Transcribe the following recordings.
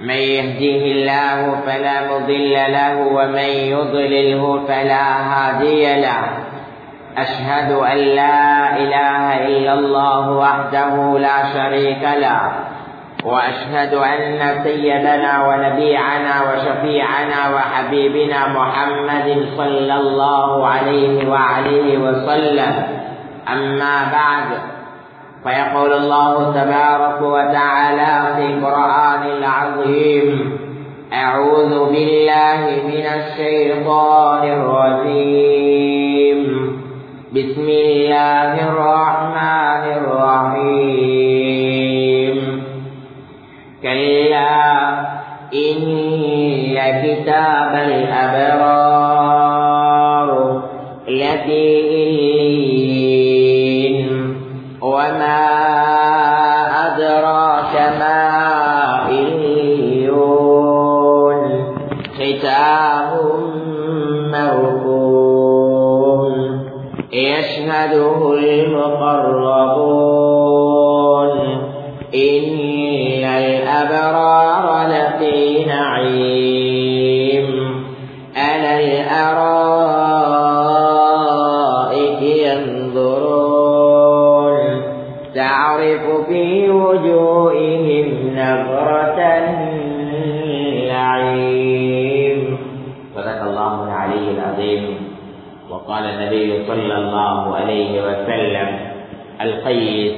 من يهده الله فلا مضل له ومن يضلله فلا هادي له. أشهد أن لا إله إلا الله وحده لا شريك له وأشهد أن سيدنا ونبيعنا وشفيعنا وحبيبنا محمد صلى الله عليه وعليه وسلم. أما بعد فيقول الله تبارك وتعالى في القرآن العظيم أعوذ بالله من الشيطان الرجيم. بسم الله الرحمن الرحيم. كلا إن كتاب الأبرار لفي يشهده المقربون إن الأبرار لفي نعيم. على الأرائك ينظرون. تعرف في وجوههم نظرة النعيم. صدق الله العلي العظيم. وقال النبي صلى الله عليه وسلم القيس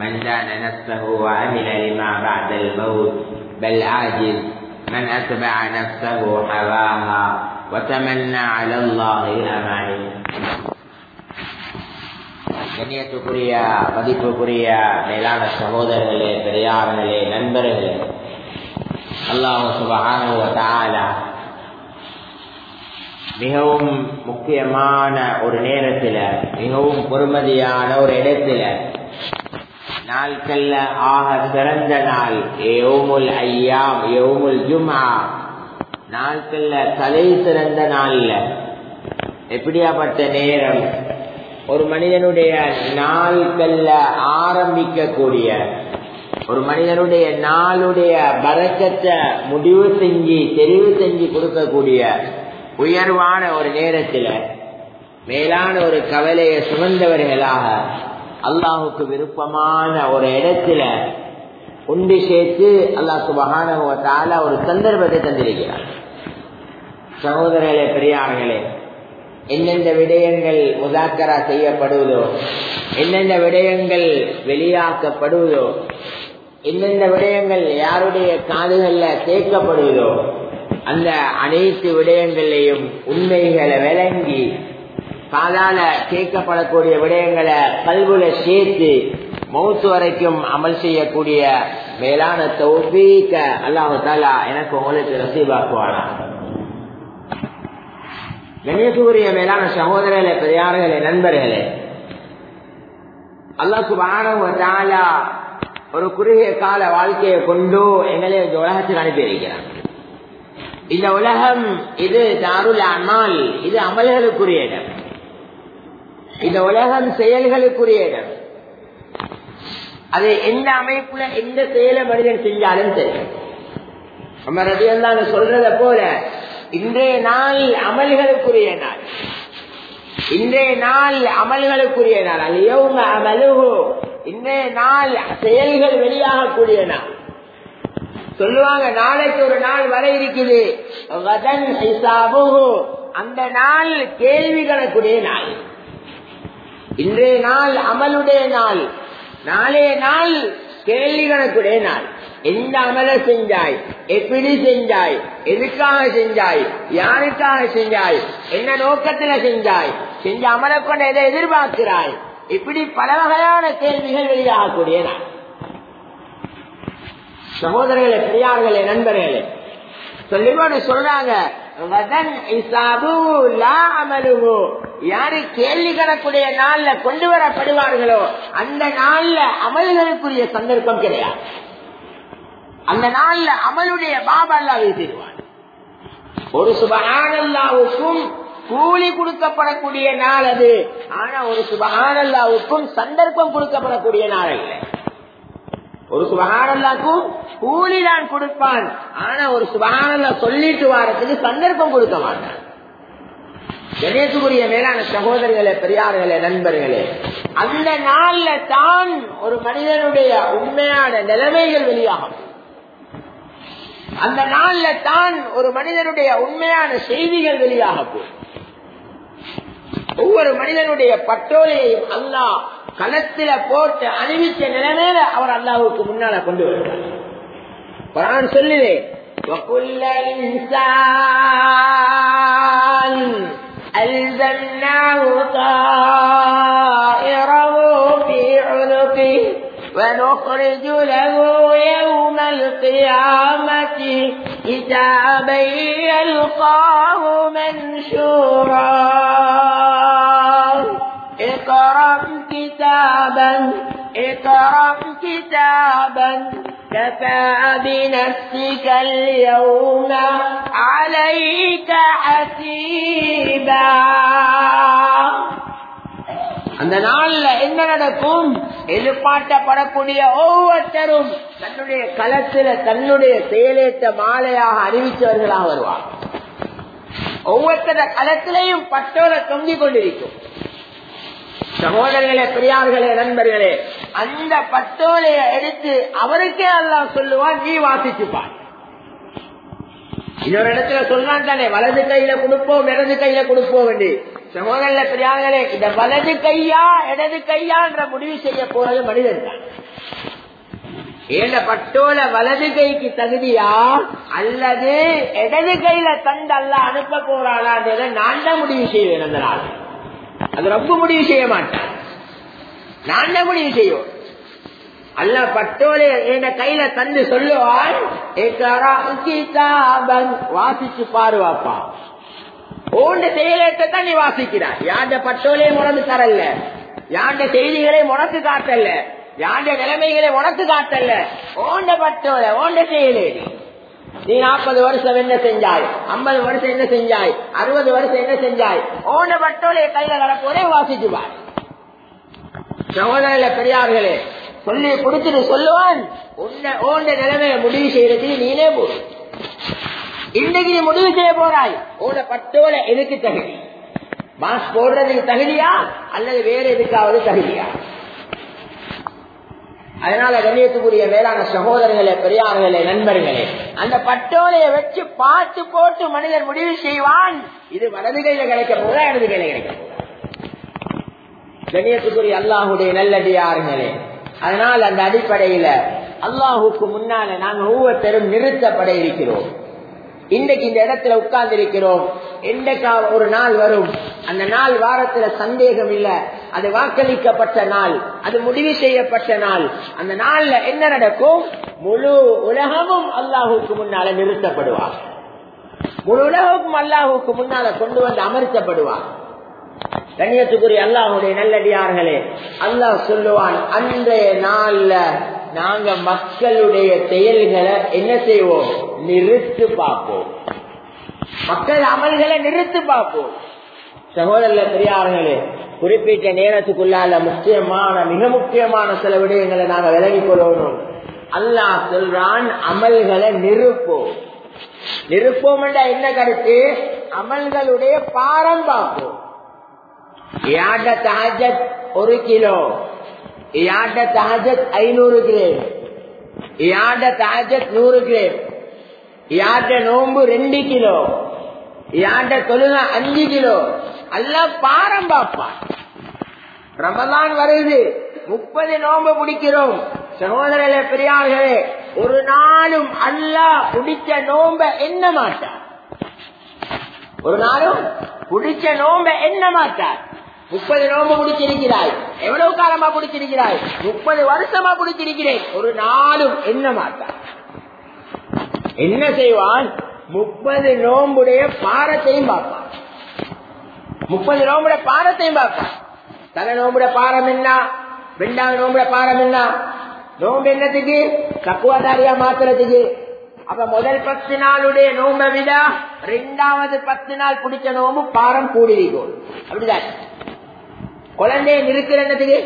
من دان نفسه وعمل لما بعد الموت بل عاجز من أتبع نفسه هواها وتمنى على الله الأماني கண்ணியத்துக்குரிய மதிப்புக்குரிய மேலான சகோதரர்களே பெரியார்களே நண்பர்களே அல்லாஹு சுபகான மிகவும் முக்கியமான ஒரு நேரத்தில் மிகவும் பொறுமதியான ஒரு இடத்துல நாட்கள்ல ஆக சிறந்த நாள் எவுமுல் ஐயாம் எவுமுல் ஜுமா நாட்கள்ல தலை சிறந்த நாள்ல. எப்படியாப்பட்ட நேரம்? ஒரு மனிதனுடைய நாள்கள்ல ஆரம்பிக்கக்கூடிய ஒரு மனிதனுடைய நாளுடைய பறக்கத்தை முடிவு செஞ்சு தெரிவு செஞ்சு கொடுக்கக்கூடிய உயர்வான ஒரு நேரத்தில் மேலான ஒரு கவலையை சுமந்தவர்களாக அல்லாஹுக்கு விருப்பமான ஒரு இடத்துல உண்டு சேர்த்து அல்லாஹ் சுபகான ஒரு சந்தர்ப்பத்தை தந்திருக்கிறார். சகோதரர்களே பெரியார்களே எந்தெந்த விடயங்கள் முதாக்கரா செய்யப்படுவதோ எந்தெந்த விடயங்கள் வெளியாக்கப்படுவதோ எந்தெந்த விடயங்கள் யாருடைய காதுகளில் சேர்க்கப்படுவதோ அந்த அனைத்து விடயங்களையும் உண்மைகளை விளங்கி காதால கேட்கப்படக்கூடிய விடயங்களை கல்வில சேர்த்து மௌத்து வரைக்கும் அமல் செய்யக்கூடிய மேலான தௌபீக்க அல்லாஹு தாலா எனக்கு உங்களுக்கு ரசீபாக்குவானா கணேசூரிய மேலான சகோதரர்களே பெரியார்களே நண்பர்களே அல்லாஹ் சுபான ஒரு குறுகிய கால வாழ்க்கையை கொண்டு எங்களை இந்த உலகத்துக்கு அனுப்பி வைக்கிறான் இந்த உலகம் இது தாருல் அமால் இது அமல்களுக்குரிய இடம். இந்த உலகம் செயல்களுக்குரிய இடம். அது எந்த அமைப்புல எந்த செயலை மனிதன் செஞ்சாலும் சரி. நம்ம ரதியல்லான்னு சொல்றத போல இன்றைய நாள் அமல்களுக்குரிய நாள். இன்றைய நாள் அமல்களுக்குரிய நாள். அலையவுங்க அமலுகு இன்றைய நாள் செயல்கள் வெளியாகக்கூடிய நாள். சொல்லுவாங்க நாளைக்கு ஒரு நாள் வர இருக்குது. அந்த நாள் கேள்வி கணக்குடைய நாள். இன்றைய நாள் அமலுடைய நாள். நாளைய நாள் கேள்வி கணக்குடைய நாள். எந்த அமல செஞ்சாய்? எப்படி செஞ்சாய்? எதுக்காக செஞ்சாய்? யாருக்காக செஞ்சாய்? என்ன நோக்கத்துல செஞ்சாய்? செஞ்ச அமலை கொண்ட எதை எதிர்பார்க்கிறாய்? இப்படி பல வகையான கேள்விகள் வெளியாகக்கூடிய நாள். சகோதரர்களே பெரியார்களே நண்பர்களே. சொல்லிக்கொண்டு சொல்றாங்க யாரு கேள்வி கணக்குடைய நாள்ல கொண்டு வரப்படுவார்களோ அந்த நாள்ல அமல்களுக்குரிய சந்தர்ப்பம் கிடையாது. அந்த நாள்ல அமலுடைய பாபா அல்லா ஒரு சுபஹானல்லாவுக்கும் கூலி கொடுக்கப்படக்கூடிய நாள் அது. ஆனா ஒரு சுபஹானல்லாவுக்கும் சந்தர்ப்பம் கொடுக்கப்படக்கூடிய நாள் இல்லை ஒரு சுபகானல்லாக்கும் கூலி தான் கொடுப்பான். ஆனா ஒரு சுபகானல்லா சொல்லிட்டு வாரத்துக்கு சந்தர்ப்பம் கொடுக்க மாட்டான். கணேசுக்குரிய மேலான சகோதரர்களே பெரியார்களே நண்பர்களே அந்த நாள்ல தான் ஒரு மனிதனுடைய உண்மையான நிலைமைகள் வெளியாகும். அந்த நாள்ல தான் ஒரு மனிதனுடைய உண்மையான செய்திகள் வெளியாக போகும். ஒவ்வொரு மனிதனுடைய பட்டோலையையும் அல்லாஹ் களத்தில போட்டு அணிவிச்ச நிலைமையில அவர் அல்லாவுக்கு முன்னால கொண்டு வருகிறார் குரான் சொல்லுதே وَكُلَّ إِنسَانٍ أَلْزَمْنَاهُ طَائِرَهُ فِي عُنُقِهِ ونخرج له يوم القيامة كتابا يلقاه منشورا اقرأ كتابا اقرأ كتابا كفى بنفسك اليوم عليك حسيبا அந்த நாள்ல என்ன நடக்கும் எதிர்பார்க்கப்படக்கூடிய ஒவ்வொருத்தரும் தன்னுடைய களத்துல தன்னுடைய செயலேற்ற மாலையாக அறிவித்தவர்களாக வருவார் ஒவ்வொருத்தர களத்திலையும் பட்டோல தொங்கிக் கொண்டிருக்கும் சகோதரர்களே பெரியார்களே நண்பர்களே அந்த பட்டோலையை எடுத்து அவருக்கே அல்லா சொல்லுவான் நீ வாசிச்சுப்பான் இன்னொரு இடத்துல சொல்றான் தானே வலது கையில கொடுப்போம் இடது கையில கொடுப்போம் என்று. சகோதரர்களே பெரியார்களே இந்த வலது கையா இடது கையா என்ற முடிவு செய்ய போறது மனிதன் தான். ஏன பட்டோல வலது கைக்கு தகுதியா? அல்லது இடது கையில தந்து அல்ல அனுப்ப போறாளான்றதை நான் தான் முடிவு செய்வேன் அந்த நாள். அது ரொம்ப முடிவு செய்ய மாட்டான். நான் தான் முடிவு செய்வோம் அல்ல பட்டோலே என் கையில தந்து சொல்லுவான் வாசிச்சு பாருவாப்பா ஓண்ட செயலேற்றத்தான் நீ வாசிக்கிறாய். யாண்ட பட்டோலே முறந்து தரல யாண்ட செய்திகளை முறத்து காட்டல யாண்ட நிலைமைகளை உனக்கு காட்டல ஓண்ட பட்டோல ஓண்ட செயலே. நீ நாற்பது வருஷம் என்ன செஞ்சாய்? ஐம்பது வருஷம் என்ன செஞ்சாய்? அறுபது வருஷம் என்ன செஞ்சாய்? ஓன பட்டோலைய கையில வரப்போதே வாசிச்சு பாரு. பெரியார்களே சொல்லி கொடுத்துட்டு சொல்லுவான். உன்னை ஓண்ட நிலைமையை முடிவு செய்யறதுக்கு நீனே போ இன்னைக்கு நீ முடிவு செய்ய போறாய். உன பட்டோல எதுக்கு தகுதி? மாஸ்க் போடுறதுக்கு தகுதியா? அல்லது வேற எதுக்காவது தகுதியா? அதனால கண்ணியத்துக்குரிய மேலான சகோதரர்களே பெரியார்களே நண்பர்களே அந்த பட்டோலையை வச்சு பார்த்து போட்டு மனிதன் முடிவு செய்வான். இது வலது கையில கிடைக்க போதா இடது கையில கிடைக்க போதா கண்ணியத்துக்குரிய அல்லாஹுடைய நல்லடியார்களே அதனால் அந்த அடிப்படையில அல்லாஹுக்கு முன்னால நாங்கள் ஒவ்வொருத்தரும் நிறுத்தப்பட இருக்கிறோம். இன்றைக்கு இந்த இடத்துல உட்கார்ந்து இருக்கிறோம் எந்தக்கா ஒரு நாள் வரும். அந்த நாள் வாரத்துல சந்தேகம் இல்ல. அது வாக்களிக்கப்பட்ட நாள். அது முடிவு செய்யப்பட்ட நாள். அந்த நாள்ல என்ன நடக்கும்? முழு உலகமும் அல்லாஹுக்கு முன்னால நிறுத்தப்படுவார். முழு உலகமும் அல்லாஹுக்கு முன்னால கொண்டு வந்து அமர்த்தப்படுவார். கண்ணியத்துக்குரிய அல்லாஹுடைய நல்லடியார்களே அல்லாஹ் சொல்லுவான் அன்றைய நாள்ல நாங்க மக்களுடைய செயல்களை என்ன செய்வோம்? நிறுத்து பார்ப்போம். மக்கள் அமல்களை நிறுத்து பார்ப்போம். சகோதரர்ல பெரியார்களே குறிப்பிட்ட நேரத்துக்குள்ளால முக்கியமான மிக முக்கியமான சில விடயங்களை நாங்க விலகிக் கொள்ளணும். அல்லாஹ் சொல்றான் அமல்களை நிறுப்போம். நிறுப்போம் என்ன கருத்து? அமல்களுடைய பாரம் பார்ப்போம். ஒரு கிலோ. யாட தாஜத் ஐநூறு கிரேம் யாட தாஜத் நூறு கிரேம் யாட நோம்பு ரெண்டு கிலோ யாட தொழுக அஞ்சு கிலோ எல்லாம் பாரம் பாப்பா ரமதான் வருது முப்பது நோம்பு பிடிக்கிறோம் சகோதரர்களே பெரியார்களே ஒரு நாளும் அல்லாஹ் பிடிச்ச நோம்ப என்ன மாட்டார் ஒரு நாளும் பிடிச்ச நோம்ப என்ன மாட்டார் முப்பது நோம்பு பிடிச்சிருக்கிறாய் எவ்வளவு காலமா பிடிச்சிருக்கிறாய் முப்பது வருஷமா பிடிச்சிருக்கிறேன் ஒரு நாளும் என்ன மாட்டான் என்ன செய்வான்? முப்பது நோம்புடைய பாரத்தையும் பார்ப்பான். முப்பது நோம்புடைய பாரத்தையும் பார்ப்பான். தலை நோம்புடைய பாரம் என்ன? ரெண்டாவது நோம்புடைய பாரம் என்ன? நோம்பு என்னத்துக்கு? தக்குவாதாரியா மாத்துறதுக்கு அப்ப முதல் பத்து நாளுடைய நோம்பை விட ரெண்டாவது பத்து நாள் பிடிச்ச நோம்பு பாரம் கூடியிருக்கும் அப்படிதான். குழந்தைய நிறுக்கிறதுக்கு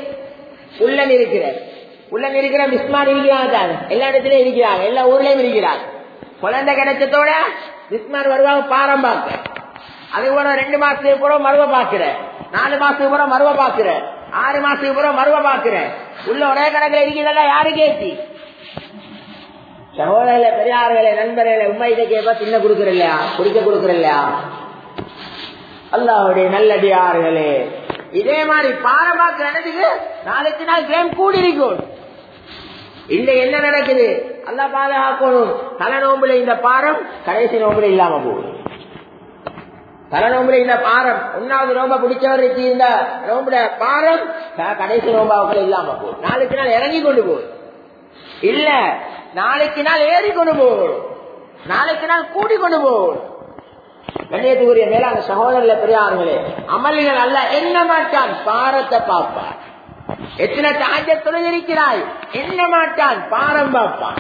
உள்ள நிறுக்கிற உள்ள நிறுக்கிற மிஸ்மான் இருக்கிறாங்க எல்லா இடத்துலயும் இருக்கிறாங்க. எல்லா ஊர்லயும் இருக்கிறாங்க. குழந்தை கிடைச்சதோட மிஸ்மான் வருவாங்க பாரம் பார்க்க அது கூட ரெண்டு மாசத்துக்கு கூட மருவ பாக்குற. நாலு மாசத்துக்கு கூட மருவ பாக்குற. ஆறு மாசத்துக்கு கூட மருவ பாக்குற. உள்ள ஒரே கணக்குல இருக்கிறதா யாரு கேட்டி? சகோதரர்களே பெரியார்களே நண்பர்களே உண்மை இதை கேட்பா தின்ன கொடுக்குற இல்லையா குடிக்க கொடுக்குற இல்லையா அல்லாவுடைய நல்லடியார்களே. இதே மாதிரி பாரமாக்கு நடந்துக்கு நாளைக்கு நாள் கேம் கூடி இருக்கும். இந்த என்ன நடக்குது? அல்ல பாதுகாக்கணும். தலை நோம்புல இந்த பாரம் கடைசி நோம்புல இல்லாம போகும் தலை நோம்புல இந்த பாரம் ஒன்னாவது நோம்ப பிடிச்சவருக்கு இந்த நோம்புல பாரம் கடைசி நோம்பாவுக்குள்ள இல்லாம போகும் நாளைக்கு நாள் இறங்கி கொண்டு போகுது. இல்ல நாளைக்கு நாள் ஏறி கொண்டு போகணும் நாளைக்கு நாள் கூடி கொண்டு போகணும் கண்ணியத்துக்குரிய மேலான சகோதரர்ல பெரியார்களே அமல்கள் அல்ல என்ன மாட்டான்? பாரத்தை பார்ப்பான். எத்தனை தாஜ தொழிலிருக்கிறாய் என்ன மாட்டான்? பாரம் பார்ப்பான்.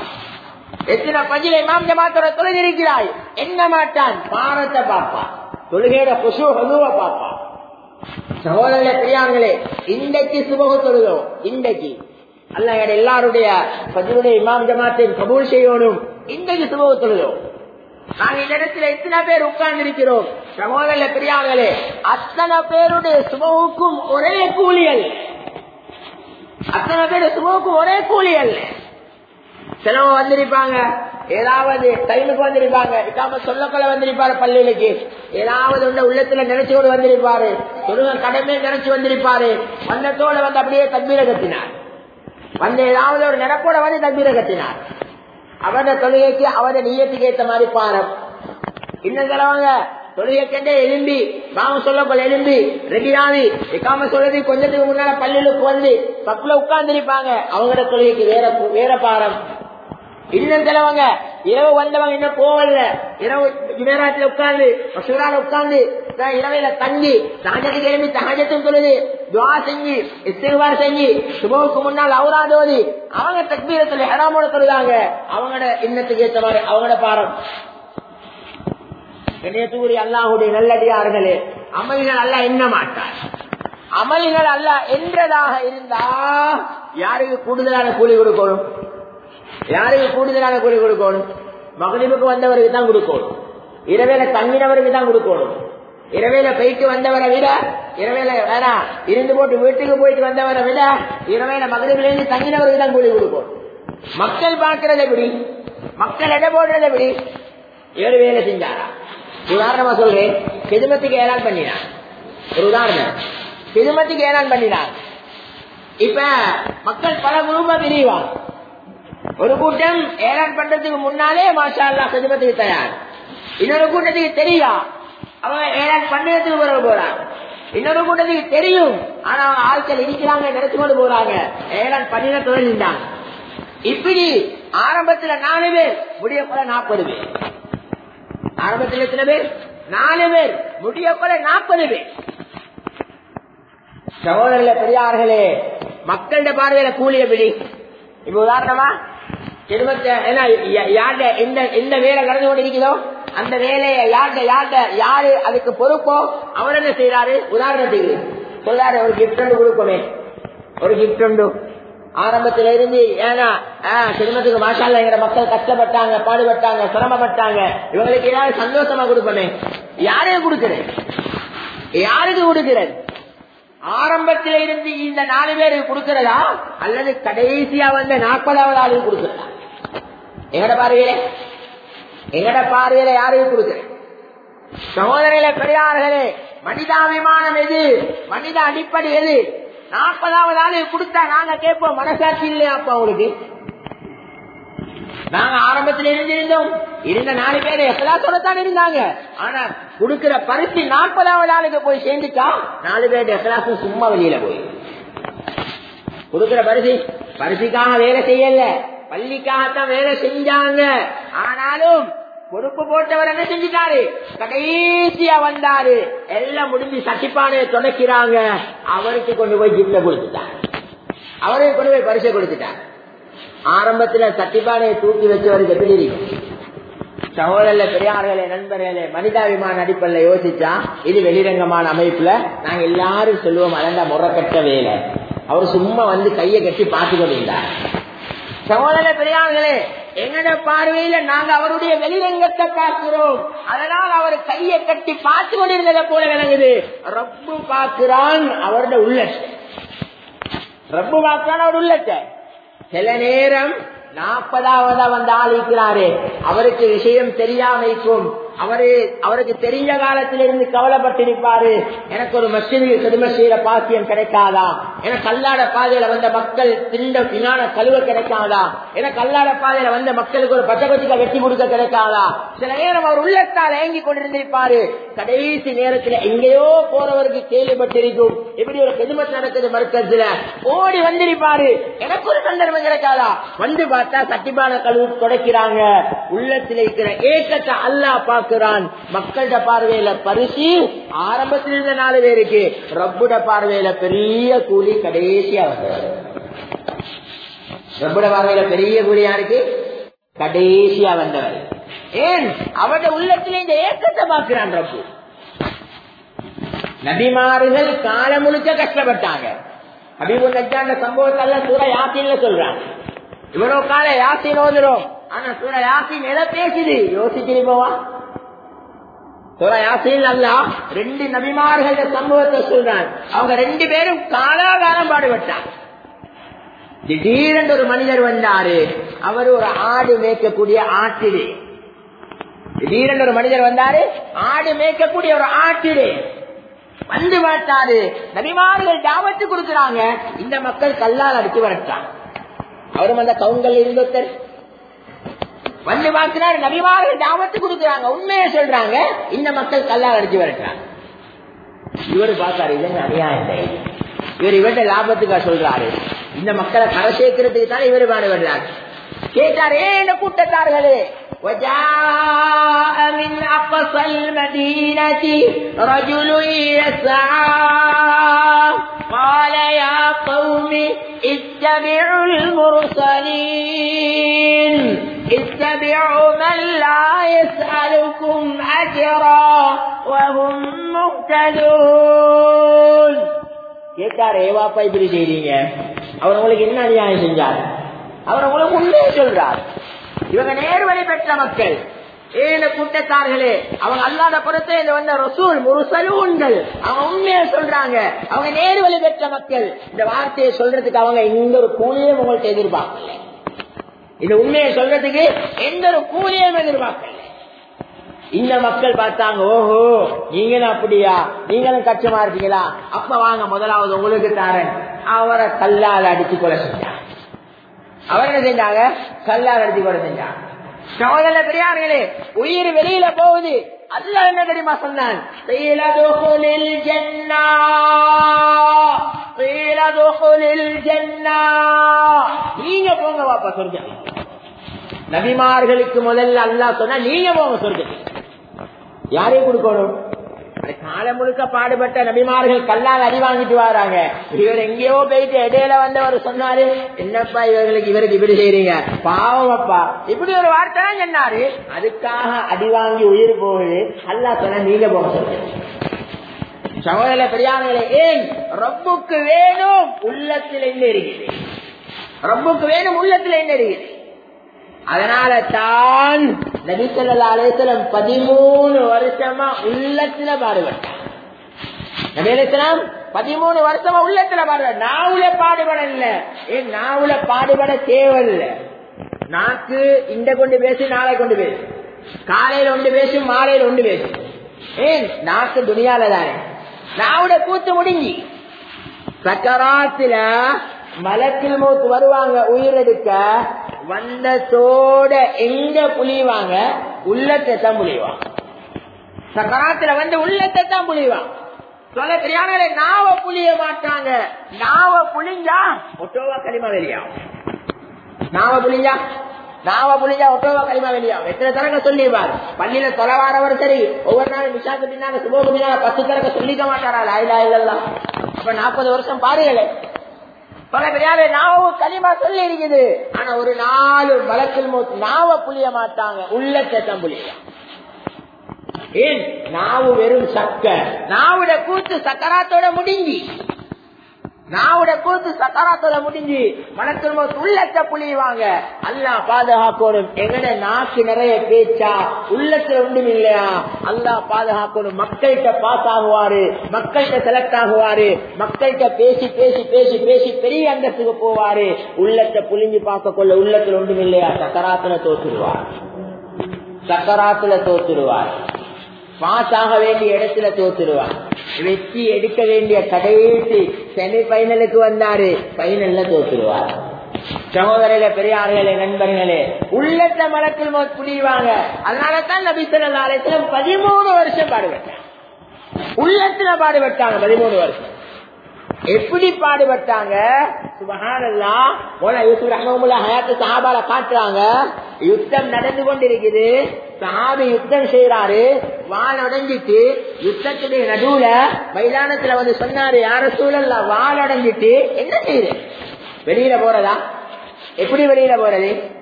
எத்தனை பஜிலை மாம் ஜமாத்தோட தொழிலிருக்கிறாய் என்ன மாட்டான்? பாரத்தை பார்ப்பான். தொழுகையோட புசு ஹதுவ பார்ப்பான். சகோதரர்களே பெரியார்களே இன்றைக்கு சுபகு தொழுதோம் இன்றைக்கு. அல்ல எல்லாருடைய பதிலுடைய இமாம் ஜமாத்தையும் கபூல் செய்யணும் இன்றைக்கு சுபகு தொழுதோம் நாங்க இந்த இடத்துல எத்தனை பேர் உட்கார்ந்து இருக்கிறோம் சகோதர பெரியார்களே அத்தனை பேருடைய சுபவுக்கும் ஒரே கூலியல் அல்ல. அத்தனை பேர் சுபவுக்கும் ஒரே கூலியல் அல்ல. சிலவங்க வந்திருப்பாங்க ஏதாவது டைமுக்கு வந்திருப்பாங்க இக்காம சொல்லக்கொள்ள வந்திருப்பாரு பள்ளிகளுக்கு ஏதாவது உள்ள உள்ளத்துல நினைச்சோடு வந்திருப்பாரு சொல்லுங்க கடமை நினைச்சு வந்திருப்பாரு. வந்தத்தோட வந்து அப்படியே தம்பீரை கத்தினார் வந்த ஏதாவது ஒரு நினைப்போட வந்து தம்பீரை கத்தினார் அவன தொழுகைக்கு அவன நீயத்துக்கு ஏற்ற மாதிரி பாரம் இன்னும் தொழுகைக்கெண்டே தொழுகைக்கண்டே எலும்பி மாம சொல்லப்போல எலும்பி ரெடியாவி எக்காம சொல்றது கொஞ்சத்துக்கு முன்னால பள்ளிகளுக்கு வந்து பக்குல உட்கார்ந்துருப்பாங்க. அவங்களோட தொழுகைக்கு வேற வேற பாரம். இன்னும் சிலவங்க இரவு வந்தவங்க இன்னும் போகல. இரவு ஜுமேராத்துல உட்கார்ந்து மசூரால உட்கார்ந்து இரவையில தங்கி சாஜத்துக்கு கிளம்பி சகஜத்தும் சொல்லுது துவா செஞ்சு இஸ்திருவார் செஞ்சு சுபவுக்கு முன்னால் அவராதோதி அவங்க தக்பீரத்துல ஹெடாமோட சொல்லுதாங்க. அவங்களோட இன்னத்துக்கு ஏற்ற மாதிரி அவங்களோட பாரம் கண்ணியத்தூரி அல்லாஹுடைய நல்லடியார்களே அமல்கள் அல்ல என்ன மாட்டார்? அமல்கள் அல்ல என்றதாக இருந்தா யாருக்கு கூடுதலான கூலி கொடுக்கணும்? யாருக்கு கூடுதலாக கூலி கொடுக்கணும்? மகளிருக்கு வந்தவருக்கு தான் கொடுக்கணும். இரவேல தங்கினவருக்கு தான் கொடுக்கணும். இரவேல போயிட்டு வந்தவரை விட இரவேல வேணா இருந்து போட்டு வீட்டுக்கு போயிட்டு வந்தவரை விட இரவேல மகளிர்லேருந்து தங்கினவருக்கு தான் கூலி கொடுக்கணும். மக்கள் பார்க்கறத எப்படி மக்கள் எடை போடுறத எப்படி ஏழு வேலை செஞ்சாரா? உதாரணமா சொல்றேன். கிதுமத்துக்கு ஏலான் பண்ணினான் ஒரு உதாரணம். கிதுமத்துக்கு ஏலான் பண்ணினான் இப்ப மக்கள் பல குழுமா பிரிவாங்க. ஒரு கூட்டம் ஏலான் பண்றதுக்கு முன்னாலே மாஷா அல்லா தயார். இன்னொரு கூட்டத்துக்கு தெரியா அவங்க ஏலான் பண்ணதுக்கு பிறகு போறாங்க இன்னொரு கூட்டத்துக்கு தெரியும். ஆனா அவங்க ஆட்கள் இருக்கிறாங்க நினைச்சு கொண்டு போறாங்க ஏலான் பண்ணின தொழில் இப்படி ஆரம்பத்துல நாலு பேர் முடிய போல நாற்பது பேர். ஆரம்பத்தில் எத்தனை பேர்? நாலு பேர். முடிய போல நாற்பது பேர். சகோதரர்களே பெரியார்களே மக்களிட பார்வையில கூலி எப்படி இப்ப உதாரணமா யார்ட எந்த எந்த வேலை நடந்து கொண்டு இருக்குதோ அந்த வேலையை யார்ட யார்ட யாரு அதுக்கு பொறுப்போ அவர் என்ன செய்யறாரு உதாரணத்துக்கு சொல்றாரு ஒரு கிஃப்ட் ஒன்று கொடுப்போமே. ஒரு கிஃப்ட் உண்டு ஆரம்பத்தில இருந்து ஏன்னா சிறுமத்துக்கு மாஷால எங்க மக்கள் கஷ்டப்பட்டாங்க பாடுபட்டாங்க சிரமப்பட்டாங்க. இவங்களுக்கு ஏதாவது சந்தோஷமா கொடுப்போமே. யாரையும் கொடுக்கிறேன் யாருக்கு கொடுக்கிறேன் ஆரம்பத்தில இருந்து இந்த நாலு பேருக்கு கொடுக்கிறதா? அல்லது கடைசியா வந்த நாற்பதாவது ஆளுக்கு கொடுக்கிறதா? எங்கட பார்வையில? எங்கட பார்வையில யாரையும் கொடுக்கிறேன் சகோதரர்களே பெரியார்களே மனிதாபிமானம் எது? மனித அடிப்படை எது? நாற்பதாவது ஆளு கொடுத்தா நாங்க கேட்போம் மனசாட்சி இல்லையா அப்ப அவங்களுக்கு நாங்க ஆரம்பத்தில் இருந்திருந்தோம். இருந்த நாலு பேர் எக்கலாத்தோட தான் இருந்தாங்க. ஆனா கொடுக்கிற பரிசு நாற்பதாவது ஆளுக்கு போய் சேர்ந்துட்டா நாலு பேர் எக்கலாசும் சும்மா வெளியில போய் கொடுக்கிற பரிசு பரிசுக்காக வேலை செய்யல. பள்ளிக்காகத்தான் வேலை செஞ்சாங்க. ஆனாலும் பொறுப்பு போட்டவர் என்ன செஞ்சிட்டாரு? கடைசியா வந்தாரு. எல்லாம் முடிஞ்சு சட்டிப்பானையை தொடக்கிறாங்க. அவருக்கு கொண்டு போய் ஜிப்ல கொடுத்துட்டாரு. அவருக்கு கொண்டு போய் பரிசை கொடுத்துட்டார். ஆரம்பத்துல சட்டிப்பானையை தூக்கி வச்சவருக்கு எப்படி இருக்கும் சகோதரர்ல பெரியார்களே நண்பர்களே மனிதாபிமான அடிப்படையில் யோசிச்சா இது வெளிரங்கமான அமைப்புல நாங்க எல்லாரும் சொல்லுவோம் அலண்டா முறக்கட்ட வேலை. அவர் சும்மா வந்து கையை கட்டி பார்த்து கொண்டிருந்தார் சகோதர பெரியார்களே எங்கட பார்வையில நாங்க அவருடைய வெளிரங்கத்தை பார்க்கிறோம். அதனால் அவர் கையை கட்டி பார்த்து கொண்டிருந்ததை போல விளங்குது. ரப்பு பார்க்கிறான் அவருடைய உள்ளத்தை. ரப்பு பார்க்கிறான் அவர் உள்ளத்தை. சில நேரம் நாற்பதாவதா வந்து ஆளிக்கிறாரு அவருக்கு விஷயம் தெரியாம இருக்கும். அவரு அவருக்கு தெரிஞ்ச காலத்திலிருந்து கவலைப்பட்டிருப்பாரு. எனக்கு ஒரு மசிதி சிறும செய்யற கிடைக்காதா? என கல்லாட பாதையில வந்த மக்கள் திண்ட பினான கழுவ கிடைக்காதா? என கல்லாட பாதையில வந்த மக்களுக்கு ஒரு பச்சை பச்சிக்க வெட்டி கொடுக்க கிடைக்காதா? சில நேரம் அவர் உள்ளத்தால் ஏங்கி கொண்டிருந்திருப்பாரு. கடைசி நேரத்தில் எங்கேயோ போறவருக்கு கேள்விப்பட்டிருக்கும். இப்படி ஒரு செதுமத்து நடக்குது மருத்துவத்தில் ஓடி வந்திருப்பாரு. எனக்கு ஒரு சந்தர்ப்பம் கிடைக்காதா? வந்து பார்த்தா சட்டிபான கழுவு தொடக்கிறாங்க. உள்ளத்தில் இருக்கிற ஏக்கத்தை அல்லா பார்க்கிறான். மக்கள்கிட்ட பார்வையில பரிசு ஆரம்பத்தில் இருந்த நாலு பேருக்கு. ரப்புட பார்வையில பெரிய கூலி கடைசியா வந்தவர் ரப்புட பார்வையில பெரிய கூலி யாருக்கு? கடைசியா வந்தவர். ஏன்? அவருடைய உள்ளத்தில் இந்த ஏக்கத்தை பார்க்கிறான் ரப்பு. நபிமார்கள் காலம் முழுக்க கஷ்டப்பட்டாங்க. அபிபுல் நஜான சம்பவத்தை எல்லாம் சூற யாத்தின்னு சொல்றாங்க இவரோ கால யாத்தின் ஓதுறோம். ஆனா சூற யாத்தின் எதை பேசுது? யோசிச்சு யாசின் ரெண்டு நபிமார்கள் சம்பவத்தை சொல்றான். அவங்க ரெண்டு பேரும் காலாகாலம் பாடுபட்டான் திடீரென்று ஒரு மனிதர் வந்தாரு. அவர் ஒரு ஆடு மேய்க்கக்கூடிய ஆட்டிடு திடீரென்று ஒரு மனிதர் வந்தாரு. ஆடு மேய்க்கக்கூடிய ஒரு ஆட்டிடு வந்து பார்த்தாரு. நபிமார்கள் தாவத்து கொடுக்கிறாங்க. இந்த மக்கள் கல்லால் அடித்து வரட்டான் அவரும் அந்த கவுங்கல் இருந்தொத்தர் வந்து பார்க்கிறாரு நபிமார்கள் தாமத்து கொடுக்கிறாங்க. உண்மையை சொல்றாங்க. இந்த மக்கள் கல்லா அடிச்சு வரட்டாங்க இவரு பார்த்தாரு இது அநியாயம் இவர் இவர்கிட்ட லாபத்துக்கா சொல்றாரு. இந்த மக்களை கரை சேர்க்கிறதுக்கு தான் இவர் பாடுபடுறாரு. கேட்டாரே என்ன கூட்டத்தார்களே وجاء من أقصى المدينة رجل يسعى قال يا قوم اتبعوا المرسلين اتبعوا من لا يسألكم أجرا وهم مهتدون கேட்டார் ஏவாப்பா இப்படி செய்றீங்க அவர் உங்களுக்கு என்ன அநியாயம் செஞ்சார் அவர் உங்களுக்கு உண்மையை சொல்றார். இவங்க நேர்வழி பெற்ற மக்கள். ஏழு கூட்டத்தார்களே அவங்க அல்லாத புறத்தை வந்த ரசூல் முருசலூன்கள் அவங்க உண்மையை சொல்றாங்க. அவங்க நேர்வழி பெற்ற மக்கள். இந்த வார்த்தையை சொல்றதுக்கு அவங்க எந்த ஒரு கூலியும் உங்களுக்கு எதிர்பார்க்கல இந்த உண்மையை சொல்றதுக்கு எந்த ஒரு கூலியும் எதிர்பார்க்கல இந்த மக்கள் பார்த்தாங்க ஓஹோ நீங்களும் அப்படியா? நீங்களும் கச்சமா இருக்கீங்களா? அப்ப வாங்க முதலாவது உங்களுக்கு தாரன். அவரை கல்லால் அடிச்சு கொலை செஞ்சாங்க. அவர் என்ன செஞ்சாங்க? கல்லால் அடிச்சு கூட செஞ்சாங்க சகோதர பெரியார்களே உயிர் வெளியில போகுது. அல்ல என்ன தெரியுமா சொன்னான்? நீங்க போங்க வாப்பா சொர்க்கம். நபிமார்களுக்கு முதல்ல அல்லா சொன்னா நீங்க போங்க சொல்ற யாரையும் கொடுக்கணும்? காலம் முழுக்க பாடுபட்ட நபிமார்கள் கல்லால் அடி வாங்கிட்டு வராங்க. இவர் எங்கேயோ போயிட்டு இடையில வந்தவர் சொன்னாரு என்னப்பா இவர்களுக்கு இவருக்கு இப்படி செய்யறீங்க பாவம் அப்பா. இப்படி ஒரு வார்த்தை தான் சொன்னாரு. அதுக்காக அடி வாங்கி உயிர் போகுது. அல்லா சொன்ன நீங்க போக சொல்றேன் சகோதர பெரியார்களே ஏன் ரப்புக்கு வேணும் உள்ளத்தில் என்ன இருக்குது? ரப்புக்கு வேணும் உள்ளத்தில் என்ன இருக்குது? அதனால தான் நபிசல்லாசலம் பதிமூணு வருஷமா உள்ளத்துல பாடுபட்டான் நபிசலாம் பதிமூணு வருஷமா உள்ளத்துல பாடுவேன் நாவுல பாடுபடல. ஏன் நாவுல பாடுபட தேவையில்ல. நாக்கு இந்த கொண்டு பேசி நாளை கொண்டு பேசு. காலையில ஒன்று பேசும் மாலையில ஒன்று பேசும் ஏன் நாக்கு துணியால தானே. நாவுட கூத்து முடிஞ்சி சக்கராத்துல மலத்தில் மூத்து வருவாங்க உயிரெடுக்க வந்ததோட எங்க புளிவாங்க உள்ளத்தை தான் புளிவாங்க சக்கராத்துல வந்து உள்ளத்தை தான் புளிவாங்க சொல்ல தெரியாத நாவ புளிய மாட்டாங்க. நாவ புளிஞ்சா ஒட்டோவா களிமா வெளியாகும். நாவ புளிஞ்சா? நாவ புளிஞ்சா ஒட்டோவா களிமா வெளியாகும். எத்தனை தரங்க சொல்லிடுவார் பள்ளியில தொலைவாரவர் சரி ஒவ்வொரு நாளும் விஷாக்கு பின்னாங்க சுபோக்கு பின்னால பத்து தரங்க சொல்லிக்க மாட்டாரா? லாயிலா இல்லல்லாம் அப்ப நாற்பது வருஷம் பாருங்களேன் பல பெரியாரு களிமா சொல்லி இருக்குது ஆனா ஒரு நாலு வழக்கில் நாவ புளிய மாட்டாங்க. உள்ளத்தை தான் புளியலாம் ஏன்? நாவு வெறும் சக்க. நாவுட கூத்து சக்கராத்தோட முடிஞ்சி. நாவோட கூத்து சக்கராத்தோட முடிஞ்சு மனத்தில் உள்ளத்தை புளிவாங்க அல்லா பாதுகாக்கணும் எங்கட நாக்கு நிறைய பேச்சா? உள்ளத்துல ஒன்றும் இல்லையா? அல்லா பாதுகாக்கணும் மக்கள்கிட்ட பாஸ் ஆகுவாரு மக்கள்கிட்ட செலக்ட் ஆகுவாரு. மக்கள்கிட்ட பேசி பேசி பேசி பேசி பெரிய அந்தத்துக்கு போவாரு. உள்ளத்தை புளிஞ்சு பார்க்க கொள்ள உள்ளத்துல ஒன்றும் இல்லையா? சக்கராத்துல தோத்துருவார். சக்கராத்துல தோத்துருவார். பாஸ் ஆக வேண்டிய இடத்துல தோத்துருவான் வெற்றி எடுக்க வேண்டிய கடைசி செமி பைனலுக்கு வந்தாரு பைனல்ல தோத்துருவார் சகோதரர்களே பெரியார்களே நண்பர்களே உள்ளத்தை மலத்தில் புரியுவாங்க அதனாலதான் நபி பதிமூணு வருஷம் பாடுபட்டாங்க உள்ளத்துல பாடுபட்டாங்க பதிமூணு வருஷம். எப்படி பாடுபட்டாங்க? சுபஹானல்லா. போல யூசுப் ரஹமுல்லா ஹயாத்து சஹாபால காட்டுறாங்க. யுத்தம் நடந்து கொண்டிருக்குது. சஹாபி யுத்தம் செய்யறாரு வால் உடஞ்சிட்டு யுத்தத்துடைய நடுவுல மைதானத்துல வந்து சொன்னாரு யார சூழல்ல வால் உடஞ்சிட்டு என்ன செய்யுது? வெளியில போறதா? எப்படி வெளியில போறது?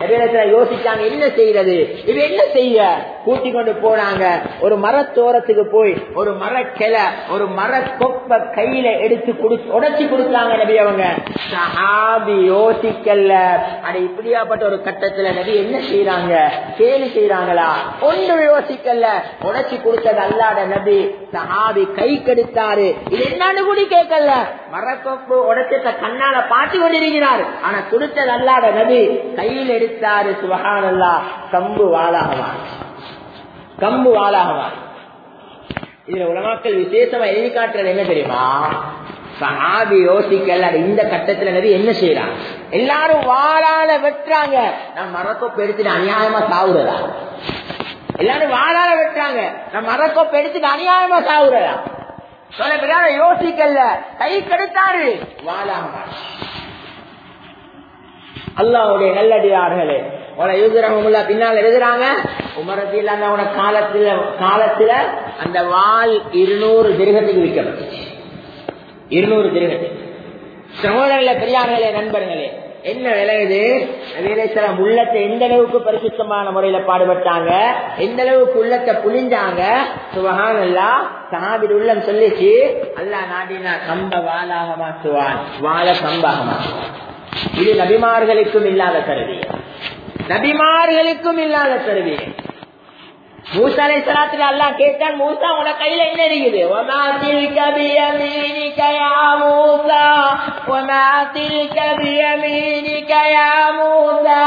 நபியிடத்துல யோசிச்சாங்க என்ன செய்யறது? இது என்ன செய்ய? கூட்டி கொண்டு போனாங்க. ஒரு மரத்தோரத்துக்கு போய் ஒரு மரக்கிளை ஒரு மர கொப்ப கையில எடுத்து உடச்சி கொடுத்தாங்க நபி அவங்க. சஹாபி யோசிக்கல. அது இப்படியாப்பட்ட ஒரு கட்டத்துல நபி என்ன செய்யறாங்க கேலி செய்யறாங்களா ஒன்று யோசிக்கல. உடச்சி கொடுத்தது அல்லாட நபி. சஹாபி கை கெடுத்தாரு. இது என்னன்னு கூட கேட்கல மரக்கோப்பு உடைச்சத கண்ணால பாட்டி கொண்டிருக்கிறார் ஆனா கொடுத்தது அல்லாத நபி கையில் எடுத்தாரு சுபகானல்லா கம்பு வாழாகவான் கம்பு வாழாகவான் இதுல உலமாக்கள் விசேஷமா எழுதி காட்டுறது என்ன தெரியுமா? சஹாபி யோசிக்கல இந்த கட்டத்துல நபி என்ன செய்யறாங்க எல்லாரும் வாழால வெட்டுறாங்க. நான் மரக்கோப்பு எடுத்துட்டு அநியாயமா சாவுறதா? எல்லாரும் வாழால வெட்டுறாங்க. நான் மரக்கோப்பு எடுத்துட்டு அநியாயமா சாவுறதா? சொல்ல பிள்ளையார யோசிக்கல. கை கெடுத்தாரு. வாழாம அல்லாவுடைய நல்லடியார்களே உன யூசுரமுல்லா பின்னால் எழுதுறாங்க. உமரத்தில் அந்த காலத்துல காலத்துல அந்த வால் இருநூறு திருகத்துக்கு விற்கப்பட்டுச்சு. இருநூறு திருகத்துக்கு. சகோதரர்களே பெரியார்களே நண்பர்களே என்ன விளையுது நவீனேஸ்வரம் உள்ளத்தை எந்த அளவுக்கு பரிசுத்தமான முறையில பாடுபட்டாங்க? எந்த அளவுக்கு உள்ளத்தை புளிஞ்சாங்க சுபகான் அல்லா சஹாபின் உள்ளம் சொல்லிச்சு அல்லா நாடினா கம்ப வாளாக மாற்றுவான். வாழ கம்பாக மாற்றுவான். இது நபிமார்களுக்கும் இல்லாத கருவி. நபிமார்களுக்கும் இல்லாத கருவி. மூசா அலை சலாத்துல அல்லா கேட்டான் மூசா உன கையில என்ன இருக்குது وما تلك بيمينك يا موسى وما تلك بيمينك يا موسى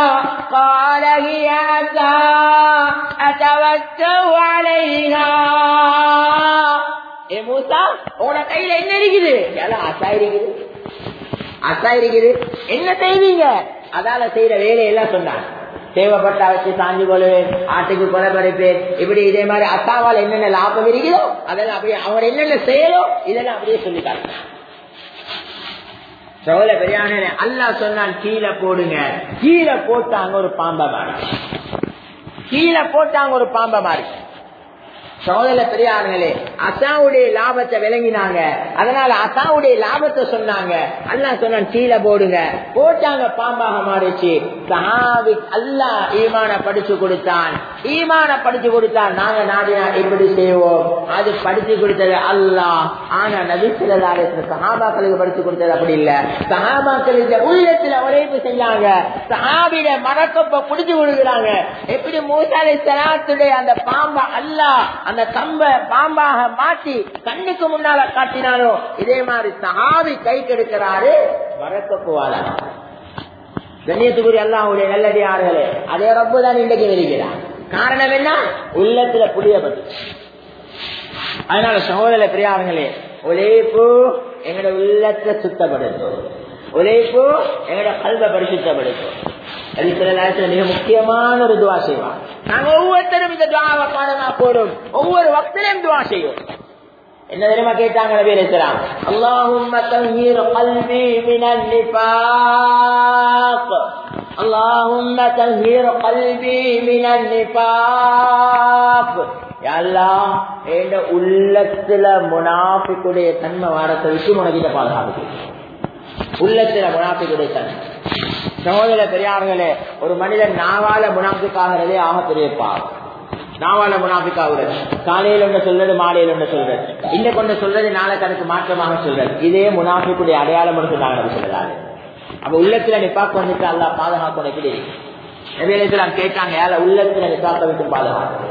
قال هي عسى أتوكل عليها ஏ மூசா உன கையில என்ன இருக்குது அசா இருக்குது அசா இருக்குது என்ன செய்வீங்க அதால செய்யற வேலையெல்லாம் சொன்னாங்க தேவைப்பட்டா வச்சு சாஞ்சி கொள்வேன் ஆட்டுக்கு கொலை பறிப்பேன் இப்படி இதே மாதிரி அத்தாவால் என்னென்ன லாபம் இருக்குதோ அதெல்லாம் அப்படியே அவர் என்னென்ன செய்யலோ இதெல்லாம் அப்படியே சொல்லிட்டாங்க சோழ பெரியான அல்லா சொன்னான் கீழே போடுங்க. கீழே போட்டாங்க ஒரு பாம்ப மாறி கீழே போட்டாங்க ஒரு பாம்ப மாறி சோதல பெரியார்களே அசாவுடைய லாபத்தை விளங்கினாங்க. அதனால அசாவுடைய லாபத்தை சொன்னாங்க. அல்லா சொன்ன கீழே போடுங்க. போட்டாங்க பாம்பாக மாறிச்சு சஹாபி அல்லா ஈமான படிச்சு கொடுத்தான். ஈமான படிச்சு கொடுத்தான். நாங்க நாடினா இப்படி செய்வோம். அது படிச்சு கொடுத்தது அல்லா ஆனா நபிசிலாலே சஹாபாக்களுக்கு படிச்சு கொடுத்தது அப்படி இல்ல. சஹாபாக்களுக்கு உள்ளத்துல உழைப்பு செஞ்சாங்க. சஹாபிட மரக்கப்ப புடிச்சு கொடுக்குறாங்க. எப்படி மூசாலை சலாத்துடைய அந்த பாம்பா அல்லா அந்த கம்ப பாம்பாக மாட்டி கண்ணுக்கு முன்னால காட்டினாலும் இதே மாதிரி சஹாபி கை கெடுக்கிறாரு மரக்கப்புவால கண்ணியத்துக்குரிய அல்லாவுடைய நல்லடியார்களே அதே ரப்பு தான் இன்றைக்கு வருகிறார். காரணம் என்ன? உள்ளத்துல புளியப்பட்டு அதனால சகோதர பிரியார்களே உழைப்பு எங்களோட உள்ளத்தை சுத்தப்படுத்தும் ഒലേക്കോ ഞങ്ങളുടെ കൽവ പരിശുദ്ധപ്പെടുത്തോ മുഖ്യമായ ഒരു ദ്വാശയമാണ് ഒവ്വൊരുത്തരും ഇത് കാണുന്നപ്പോഴും ഒവ്വൊരു ഭക്തനെയും ദ്വാശയോ എന്നതിനും കേട്ടാങ്ങനെ വിലസലാം അള്ളാഹും അള്ളാഹും എന്റെ ഉള്ളത്തിലെ മുനാഫിക്കുടിയ തന്മ വാരത്തെ വിട്ടുമുണകിന്റെ പാതാപിക്കും உள்ளத்துல முனாஃபிக்குடைய தன்மை சகோதர பெரியார்களே ஒரு மனிதன் நாவால முனாஃபிக்காகிறதே ஆக பெரிய பாவம் நாவால முனாஃபிக்காகிறது காலையில் ஒன்று சொல்றது மாலையில் ஒன்று சொல்றது. இந்த கொண்டு சொல்றது நாளை கணக்கு மாற்றமாக சொல்றது. இதே முனாஃபிக்குடைய அடையாளம் சொன்னாங்க சொல்றாரு அப்ப உள்ளத்துல நிப்பாக்க வந்துட்டு அல்ல பாதுகாப்பு எப்படி நபியலாம் கேட்டாங்க யார உள்ளத்துல நிப்பாக்க விட்டு பாதுகாப்பு.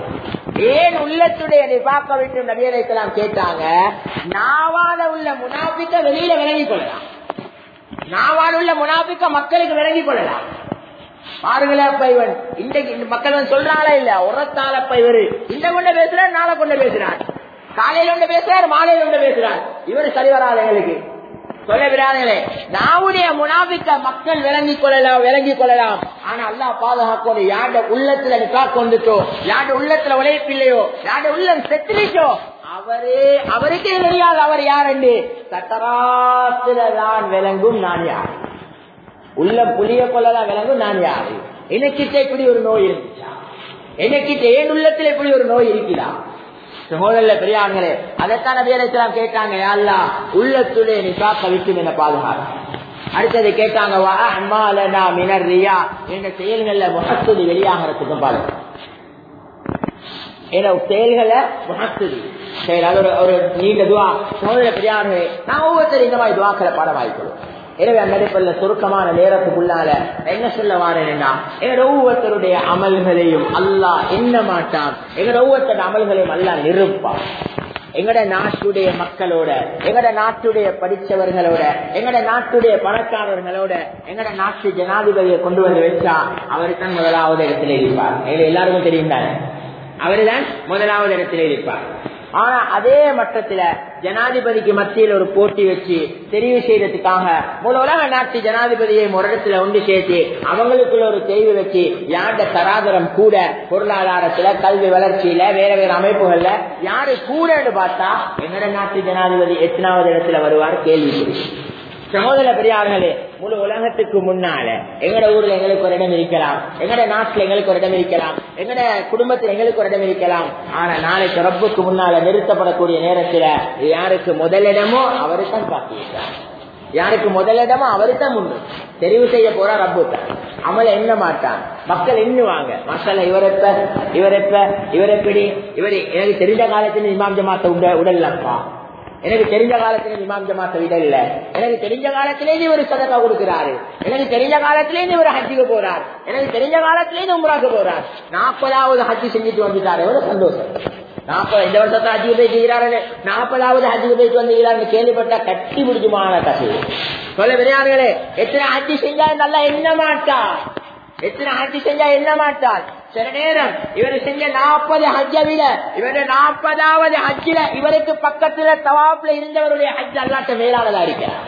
ஏன் உள்ளத்துடைய நிபாக்க விட்டு நபியலாம் கேட்டாங்க நாவால உள்ள முனாபிக்க வெளியில விளங்கிக் கொள்ளலாம். நாவால் உள்ள முனாபிக்க மக்களுக்கு விளங்கிக் கொள்ளலாம். பாருங்களேன் பைவன் இன்றைக்கு இந்த மக்கள் வந்து சொல்றாங்களா இல்ல உரத்தால பைவர் இந்த கொண்ட பேசுறாரு நாளை கொண்ட பேசுறார். காலையில ஒன்று பேசுறார் மாலையில ஒன்று பேசுறார். இவர் சரி வராது எங்களுக்கு. சொல்ல விடாதீங்களே. நாவுடைய முனாபிக்க மக்கள் விளங்கிக் கொள்ளலாம் விளங்கிக் கொள்ளலாம். ஆனா அல்லா பாதுகாக்கோடு யாண்ட உள்ளத்துல நிக்கா கொண்டுட்டோ யாண்ட உள்ளத்துல உழைப்பில்லையோ யாண்ட உள்ளம் செத்துலிச்சோ அவரே அவருக்கே தெரியாது அவர் யார் என்று சட்டராத்திர தான் விளங்கும் நான் யார்? உள்ள புளிய கொள்ளதான் விளங்கும் நான் யாரு? எனக்கிட்ட இப்படி ஒரு நோய் இருந்துச்சா? எனக்கிட்ட ஏன் உள்ளத்துல இப்படி ஒரு நோய் இருக்கிறா? சகோதர பெரியாங்களே அதைத்தான் நபியலாம் கேட்டாங்க யாழ்லா உள்ளத்துடைய நிசாக்க விட்டு என்ன பாதுகாப்பு? அடுத்தது கேட்டாங்க வா அம்மா மினர் ரியா. என்ற செயல்கள்ல முகத்துதி வெளியாகிறதுக்கும் பாருங்க. செயல்களை முகத்துதி ஒரு ஒரு நீண்ட துவா சகோதர பெரியார்களே நான் ஒவ்வொருத்தரும் இந்த மாதிரி துவாக்களை பாடம் எனவே அந்த அடிப்படையில சுருக்கமான நேரத்துக்குள்ளால என்ன சொல்ல வாரேன்னா எங்களோட ஒவ்வொருத்தருடைய அமல்களையும் அல்லாஹ் என்ன மாட்டான் எங்களோட ஒவ்வொருத்தருடைய அமல்களையும் அல்லாஹ் நிறுப்பான் எங்கட நாட்டுடைய மக்களோட எங்கட நாட்டுடைய படிச்சவர்களோட எங்கட நாட்டுடைய பணக்காரர்களோட எங்கட நாட்டு ஜனாதிபதியை கொண்டு வந்து வச்சா அவர் தான் முதலாவது இடத்துல இருப்பார் எல்லாருக்கும் தெரியும் தானே அவர்தான் முதலாவது இடத்துல இருப்பார். ஆனா அதே மட்டத்துல ஜனாதிபதிக்கு மத்தியில் ஒரு போட்டி வச்சு தெரிவு செய்யறதுக்காக முழு உலக நாட்டு ஜனாதிபதியை முரடத்துல ஒன்று சேர்த்து அவங்களுக்குள்ள ஒரு தெரிவு வச்சு யாண்ட தராதரம் கூட பொருளாதாரத்துல கல்வி வளர்ச்சியில வேற வேற அமைப்புகள்ல யாரு கூடன்னு பார்த்தா எங்கட நாட்டு ஜனாதிபதி எத்தனாவது இடத்துல வருவார் கேள்வி. சகோதர பெரியார்களே முழு உலகத்துக்கு முன்னால எங்கட ஊர்ல எங்களுக்கு ஒரு இடம் இருக்கலாம் எங்கட நாட்டுல எங்களுக்கு ஒரு இடம் இருக்கலாம் எங்கட குடும்பத்தில் எங்களுக்கு ஒரு இடம் இருக்கலாம். ஆனா நாளைக்கு ரப்புக்கு முன்னால நிறுத்தப்படக்கூடிய நேரத்துல யாருக்கு முதலிடமோ அவரு தான் யாருக்கு முதலிடமோ அவரு தான் தெரிவு செய்ய போறா ரப்பு தான் அமல என்ன மாட்டான். மக்கள் எண்ணுவாங்க. மக்களை இவரெப்ப? இவரெப்ப? இவரெப்படி? இவர் எனக்கு தெரிந்த காலத்துல இமாம் ஜமாத்த உட உடல்லப்பா எனக்கு தெரிஞ்ச காலத்துல இமாம் ஜமாத்த விட இல்ல. எனக்கு தெரிஞ்ச காலத்திலேயே ஒரு சதக்கா கொடுக்கிறாரு. எனக்கு தெரிஞ்ச காலத்திலேயே ஒரு ஹஜ்ஜுக்கு போறார். எனக்கு தெரிஞ்ச காலத்திலேயே உம்ராக்கு போறார். நாற்பதாவது ஹஜ்ஜு செஞ்சுட்டு வந்துட்டாரு எவ்வளவு சந்தோஷம். நாற்பது இந்த வருஷத்தை ஹஜ்ஜுக்கு போய் செய்கிறாரு. நாற்பதாவது ஹஜ்ஜுக்கு போயிட்டு வந்துகிறாரு கேள்விப்பட்டா கட்டி பிடிச்சுமான கசி சொல்ல பெரியார்களே எத்தனை ஹஜ்ஜி செஞ்சா நல்லா என்ன மாட்டா? எத்தனை ஹஜ்ஜி செஞ்சா என்ன மாட்டார் சில நேரம் இவர் செஞ்ச நாற்பது ஹஜ்ஜ விட இவருடைய நாற்பதாவது ஹஜ்ஜில இவருக்கு பக்கத்துல தவாப்புல இருந்தவருடைய ஹஜ் அல்லாட்ட மேலானதா இருக்கிறார்.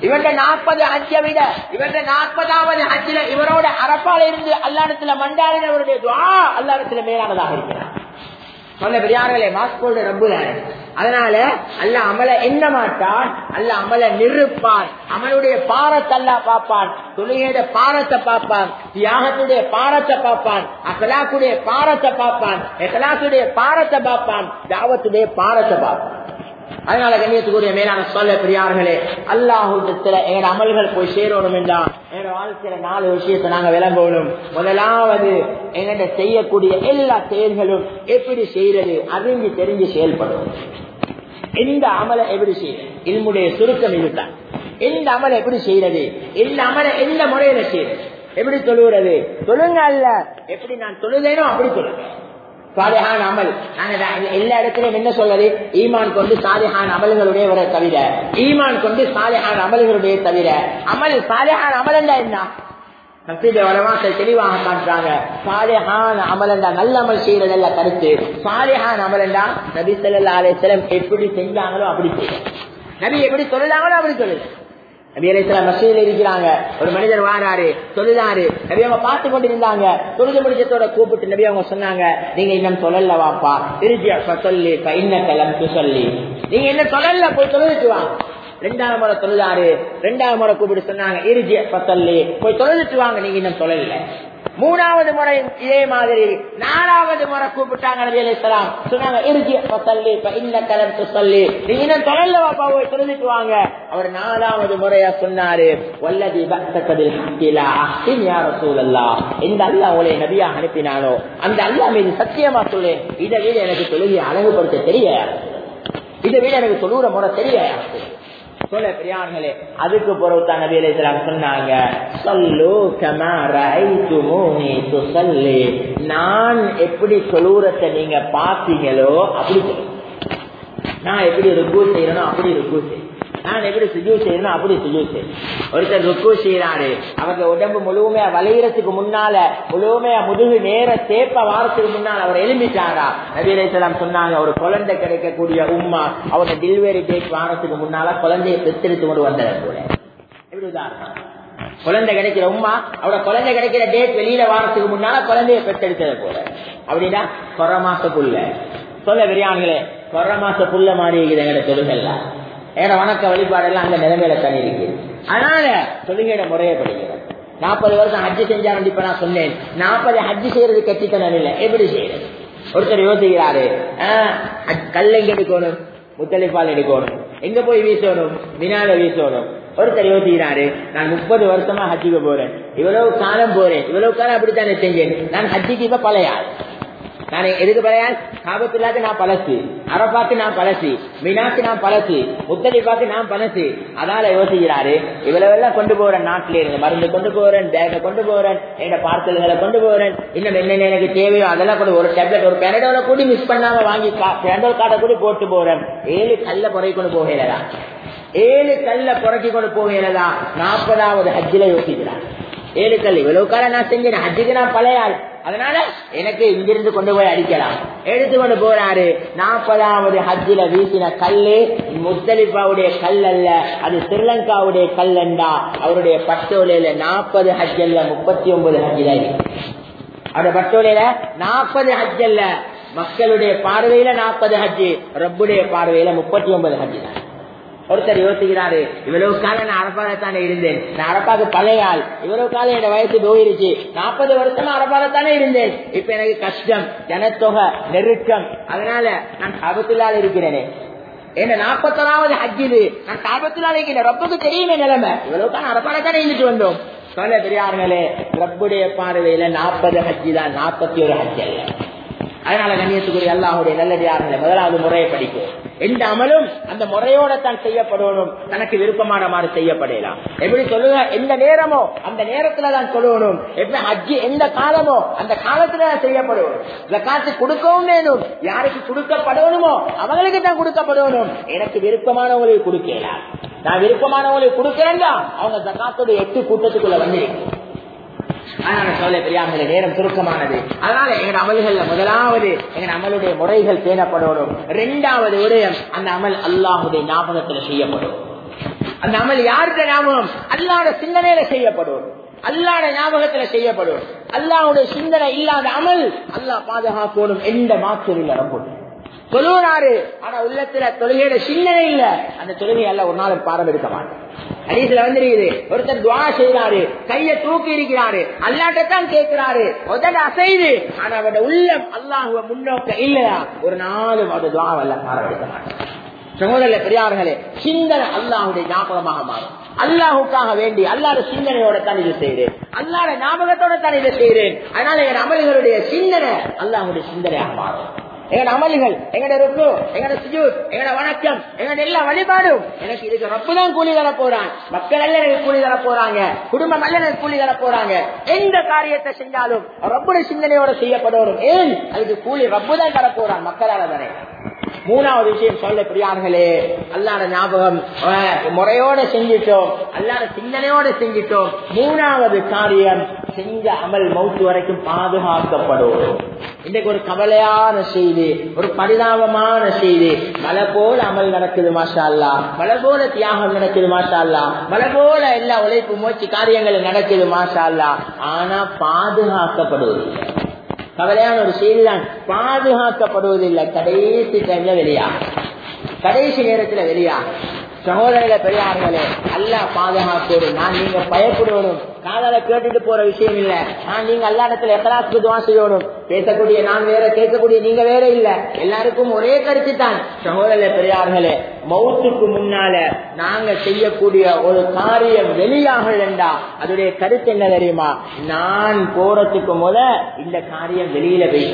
இவருடைய நாற்பது ஹஜ்ஜ விட இவருடைய நாற்பதாவது ஹஜ்ஜில இவரோட அரப்பால இருந்து அல்லாடத்துல மண்டாடினவருடைய துவா அல்லாடத்துல மேலானதாக இருக்கிறார். சொல்ல பெரியார்களே மாஸ்கோட ரப்புல அதனால அல்ல அமல என்ன மாட்டான்? அல்ல அமல நிறுப்பான். அமலுடைய பாரத்தல்லா பார்ப்பான். தொழுகையோட பாரத்தை பார்ப்பான். தியாகத்துடைய பாரத்தை பார்ப்பான். அகலாக்குடைய பாரத்தை பார்ப்பான். எகலாசுடைய பாரத்தை பார்ப்பான். தாவத்துடைய பாரத்தை பார்ப்பான். அதனால கண்ணியத்துக்குரிய மேலான சொல்ல பெரியார்களே அல்லாஹூட்டத்துல எங்க அமல்கள் போய் சேரணும் என்றா எங்க வாழ்க்கையில நாலு விஷயத்தை நாங்க விளங்கணும். முதலாவது எங்கிட்ட செய்யக்கூடிய எல்லா செயல்களும் எப்படி செய்யறது அறிஞ்சு தெரிஞ்சு செயல்படும் எந்த அமலை எப்படி செய்யறது? இல்முடைய சுருக்கம் இதுதான். எந்த அமலை எப்படி செய்யறது? எந்த அமலை எந்த முறையில செய்யறது? எப்படி தொழுகிறது? தொழுங்க அல்ல. எப்படி நான் தொழுதேனோ அப்படி தொழுங்க சாலிஹான் அமல். எல்லா இடத்திலும் என்ன சொல்றது ஈமான் கொண்டு சாலிஹான் அமல்களுடைய வர தவிர ஈமான் கொண்டு சாலிஹான் அமல்களுடைய தவிர அமல் சாலிஹான் அமல் என்ன? தெளிவாக காட்டுறாங்க. சாலிஹான் அமலண்டா நல்ல அமல் செய்யறதல்ல கருத்து. சாலிஹான் அமலண்டா நபி சொல்லா அலிஸ்லம் எப்படி செஞ்சாங்களோ அப்படி செய்யும். நபி எப்படி சொல்லலாங்களோ அப்படி சொல்லுங்க நபி அலிஸ்லாம் மசீதில் இருக்கிறாங்க. ஒரு மனிதர் வாராரு தொழுதாரு. நபி அவங்க பார்த்து கொண்டு இருந்தாங்க தொழுது முடிச்சத்தோட கூப்பிட்டு நபி அவங்க சொன்னாங்க நீங்க இன்னும் சொல்லல வாப்பா திருச்சி சொல்லி இன்ன கலம் சொல்லி நீங்க என்ன சொல்லல போய் தொழுதுட்டு வாங்க ரெண்டாவது முறை தொழுதாரு. ரெண்டாவது முறை கூப்பிட்டு சொன்னாங்க இருஜி பத்தல்லி போய் தொழுதுட்டு வாங்க நீங்க இன்னும் தொழல மூணாவது முறை இதே மாதிரி. நாலாவது முறை கூப்பிட்டாங்க நபி அலிஸ்லாம் சொன்னாங்க இருஜி பத்தல்லி இப்ப இன்ன சொல்லி. நீங்க இன்னும் தொழல வாப்பா போய் தொழுதுட்டு வாங்க. அவர் நாலாவது முறையா சொன்னாரு வல்லதி பக்தகதில் ஹக்கிலா அஹ்சின் யா ரசூலல்லாஹ். இந்த அல்லாஹ் உங்களை நபியா அனுப்பினானோ அந்த அல்லா மீது சத்தியமா சொல்லேன் இதை விட எனக்கு தொழுகை அழகுபடுத்த தெரிய இதை விட எனக்கு சொல்லுற முறை தெரியாது. சொல்ல பெரியார்களே அதுக்கு பிறகு தான் நபி அலிஸ்லாம் சொன்னாங்க சல்லு கமா நான் எப்படி சொல்லுறத்தை நீங்க பாத்தீங்களோ அப்படி சொல்லுங்க நான் எப்படி ருக்கு செய்யறனோ அப்படி ருக்கு செய்ய நான் எப்படி சுஜூ செய்யணும் அப்படி சுஜூ ஒருத்தர் ருக்கு செய்யறாரு அவங்க உடம்பு முழுமையா வளையறதுக்கு முன்னால முழுமையா முதுகு நேர சேப்ப வாரத்துக்கு முன்னால் அவர் எழும்பிட்டாரா? நபீரேசலாம் சொன்னாங்க ஒரு குழந்தை கிடைக்கக்கூடிய உம்மா அவங்க டெலிவரி டேட் வாரத்துக்கு முன்னால குழந்தைய பெத்தெடுத்து கொண்டு வந்ததை கூட எப்படி உதாரணம்? குழந்தை கிடைக்கிற உமா அவட குழந்தை கிடைக்கிற டேட் வெளியில வாரத்துக்கு முன்னால குழந்தைய பெற்றெடுத்தது போல. அப்படின்னா கொர மாச புள்ள சொல்ல பெரியாங்களே கொர மாச புல்ல மாறி இருக்குது எங்கட தொழுகல்ல வணக்க வழிபாடெல்லாம் அந்த நிலைமையில தனி இருக்கு. அதனால தொழுகையிட முறையை படிக்கிறோம். நாற்பது வருஷம் ஹஜ்ஜி செஞ்சா இப்ப நான் சொன்னேன். நாற்பது ஹஜ்ஜு செய்யறது கட்டித்தனம் இல்லை. எப்படி செய்யறது? ஒருத்தர் யோசிக்கிறாரு கல் எங்க எடுக்கணும்? முத்தளிப்பால் எடுக்கணும். எங்க போய் வீசணும்? வினால வீசணும். ஒருத்தர் யோசிக்கிறாரு நான் முப்பது வருஷமா ஹஜ்ஜிக்கு போறேன். இவ்வளவு காலம் போறேன். இவ்வளவு காலம் அப்படித்தானே செஞ்சேன். நான் ஹஜ்ஜிக்கு இப்ப பழையாள் நான் எதுக்கு பழையாள் காபத்துல்லாக்கு நான் பழசு அரப்பாக்கு நான் பழசு மீனாக்கு நான் பழசு முத்தலிப்பாக்கு நான் பழசு அதால யோசிக்கிறாரு இவ்வளவு எல்லாம் கொண்டு போறேன் நாட்டில இருந்து மருந்து கொண்டு போறேன் பேக கொண்டு போறேன் என்னோட பார்சல்களை கொண்டு போறேன் இன்னும் என்னென்ன எனக்கு தேவையோ அதெல்லாம் கூட ஒரு டேப்லெட் ஒரு பெனடோல கூட மிஸ் பண்ணாம வாங்கி பெனடோல் கார்டை கூட போட்டு போறேன் ஏழு கல்ல புறை கொண்டு போகிறதா ஏழு கல்ல புறக்கி கொண்டு போகிறதா நாற்பதாவது ஹஜ்ஜில யோசிக்கிறார் ஏழு கல் இவ்வளவு காலம் நான் செஞ்சேன் ஹஜ்ஜுக்கு நான் பழையாள். அதனால எனக்கு இங்கிருந்து கொண்டு போய் அடிக்கலாம். எடுத்து கொண்டு போறாரு. நாற்பதாவது ஹஜ்ஜில வீசின கல்லு முத்தலிப்பாவுடைய கல் அல்ல அது ஸ்ரீலங்காவுடைய கல் என்றா அவருடைய பட்டோலையில நாற்பது ஹஜ் அல்ல முப்பத்தி ஒன்பது ஹஜ்ஜில அவருடைய பட்டோலையில நாற்பது ஹஜ் அல்ல மக்களுடைய பார்வையில நாற்பது ஹஜ்ஜி ரப்புடைய பார்வையில முப்பத்தி ஒன்பது ஹஜ்ஜி தான் ஒருத்தர் யோசிக்கிறாரு இவ்வளவு காலம் நான் அரப்பாலத்தானே இருந்தேன். நான் அரப்பாக்கு பழைய ஆள் இவ்வளவு காலம் என் வயசு போயிருச்சு. நாற்பது வருஷமா அரப்பாலத்தானே இருந்தேன். இப்ப எனக்கு கஷ்டம் ஜனத்தொகை நெருக்கம். அதனால நான் காபத்துள்ளால் இருக்கிறேனே. என்ன நாற்பத்தொன்னாவது ஹஜ்ஜிது நான் காபத்துள்ளால் இருக்கிறேன். ரப்புக்கு தெரியுமே நிலைமை. இவ்வளவு காலம் அரப்பாலத்தானே இருந்துட்டு வந்தோம். சொல்ல பெரியார்களே ரப்புடைய பார்வையில நாற்பது ஹஜ்ஜி தான் நாற்பத்தி ஒரு ஹஜ் அல்ல. அதனால கண்ணியத்துக்குரிய அல்லாஹுடைய நல்லடியார்களை முதலாவது முறையை படிக்கும் எந்த அமலும் அந்த முறையோட தான் செய்யப்படணும். தனக்கு விருப்பமான மாதிரி செய்யப்படலாம். எப்படி சொல்லுங்க? எந்த நேரமோ அந்த நேரத்துல தான் சொல்லணும். எப்படி அஜி எந்த காலமோ அந்த காலத்துல தான் செய்யப்படணும். காசு கொடுக்கவும் வேணும். யாருக்கு கொடுக்கப்படணுமோ அவங்களுக்கு தான் கொடுக்கப்படணும். எனக்கு விருப்பமானவங்களுக்கு கொடுக்கலாம் நான் விருப்பமானவங்களுக்கு கொடுக்கிறேன் அவங்க ஜக்காத்துடைய எட்டு கூட்டத்துக்குள்ள வந்திருக்கேன். அதனால பெரியார்களே நேரம் சுருக்கமானது. அதனால எங்க அமல்கள்ல முதலாவது எங்க அமலுடைய முறைகள் பேணப்படணும். இரண்டாவது விடயம் அந்த அமல் அல்லாஹுடைய ஞாபகத்துல செய்யப்படும். அந்த அமல் யாருடைய ஞாபகம்? அல்லாத சிந்தனையில செய்யப்படும். அல்லாட ஞாபகத்துல செய்யப்படும். அல்லாவுடைய சிந்தனை இல்லாத அமல் அல்லாஹ் பாதுகாக்கணும் எந்த மாற்றம் இல்லை தொழுகிறாரு. ஆனா உள்ளத்துல தொழுகையோட சிந்தனை இல்ல. அந்த தொழுகை அல்ல ஒரு நாள் பாடம் எடுக்க மாட்டேன். ஹதீஸ்ல வந்துருக்குது. ஒருத்தர் துவா செய்யறாரு கைய தூக்கி இருக்கிறாரு. அல்லாட்டத்தான் கேட்கிறாரு. உதட அசைது. ஆனா அவட உள்ளம் அல்லாஹுவ முன்னோக்க இல்லையா? ஒரு நாளும் அவருடைய துவாவல்ல எடுக்க மாட்டேன். சகோதர பெரியார்களே சிந்தனை அல்லாஹுடைய ஞாபகமாக மாறும். அல்லாஹுக்காக வேண்டி அல்லாத சிந்தனையோட தான் இது செய்கிறேன் அல்லாத ஞாபகத்தோட தான் இதை செய்கிறேன் அதனால என் அமல்களுடைய சிந்தனை அல்லாஹுடைய சிந்தனையாக மாறும். எங்கட அமல்கள் எங்கட ருக்கு எங்கட சுஜூத் எங்கட வணக்கம் எங்கட எல்லா வழிபாடும். எனக்கு இதுக்கு ரப்பு தான் கூலி தர போறான். மக்கள் அல்ல எனக்கு கூலி தர போறாங்க. குடும்பம் அல்ல எனக்கு கூலி தர போறாங்க. எந்த காரியத்தை செஞ்சாலும் ரப்புடைய சிந்தனையோட செய்யப்படுவோம் ஏன் அதுக்கு கூலி ரப்பு தான் தர போறான் மக்களால தானே மூணாவது விஷயம் சொல்ல பிரியார்களே அல்லாட ஞாபகம் முறையோட செஞ்சிட்டோம் அல்லாட சிந்தனையோட செஞ்சிட்டோம். மூணாவது காரியம் செஞ்ச அமல் மௌத்து வரைக்கும் பாதுகாக்கப்படும். இன்றைக்கு ஒரு கவலையான செய்தி ஒரு பரிதாபமான செய்தி. மலை போல அமல் நடக்குது மாஷா அல்லா போல தியாகம் நடக்குது மாஷா அல்லா மலை போல எல்லா உழைப்பு மூச்சு காரியங்களும் நடக்குது மாஷா அல்லா ஆனா பாதுகாக்கப்படுவதில்லை. கவலையான ஒரு செய்தி தான் பாதுகாக்கப்படுவதில்லை. கடைசி டைம்ல வெளியா கடைசி நேரத்துல வெளியா சகோதரர்களே பெரியார்களே அல்ல பாதுகாப்போடு நான் நீங்க பயப்படணும் காதால கேட்டுட்டு போற விஷயம் இல்ல. நான் நீங்க எல்லா இடத்துல எத்தனாத்துக்கு துவா செய்யணும். பேசக்கூடிய நான் வேற கேட்கக்கூடிய நீங்க வேற இல்ல. எல்லாருக்கும் ஒரே கருத்து தான். சகோதரர்களே பெரியார்களே மௌத்துக்கு முன்னால நாங்க செய்யக்கூடிய ஒரு காரியம் வெளியாக வேண்டா அதோடைய கருத்து என்ன தெரியுமா? நான் போறதுக்கு முத இந்த காரியம் வெளியில போய்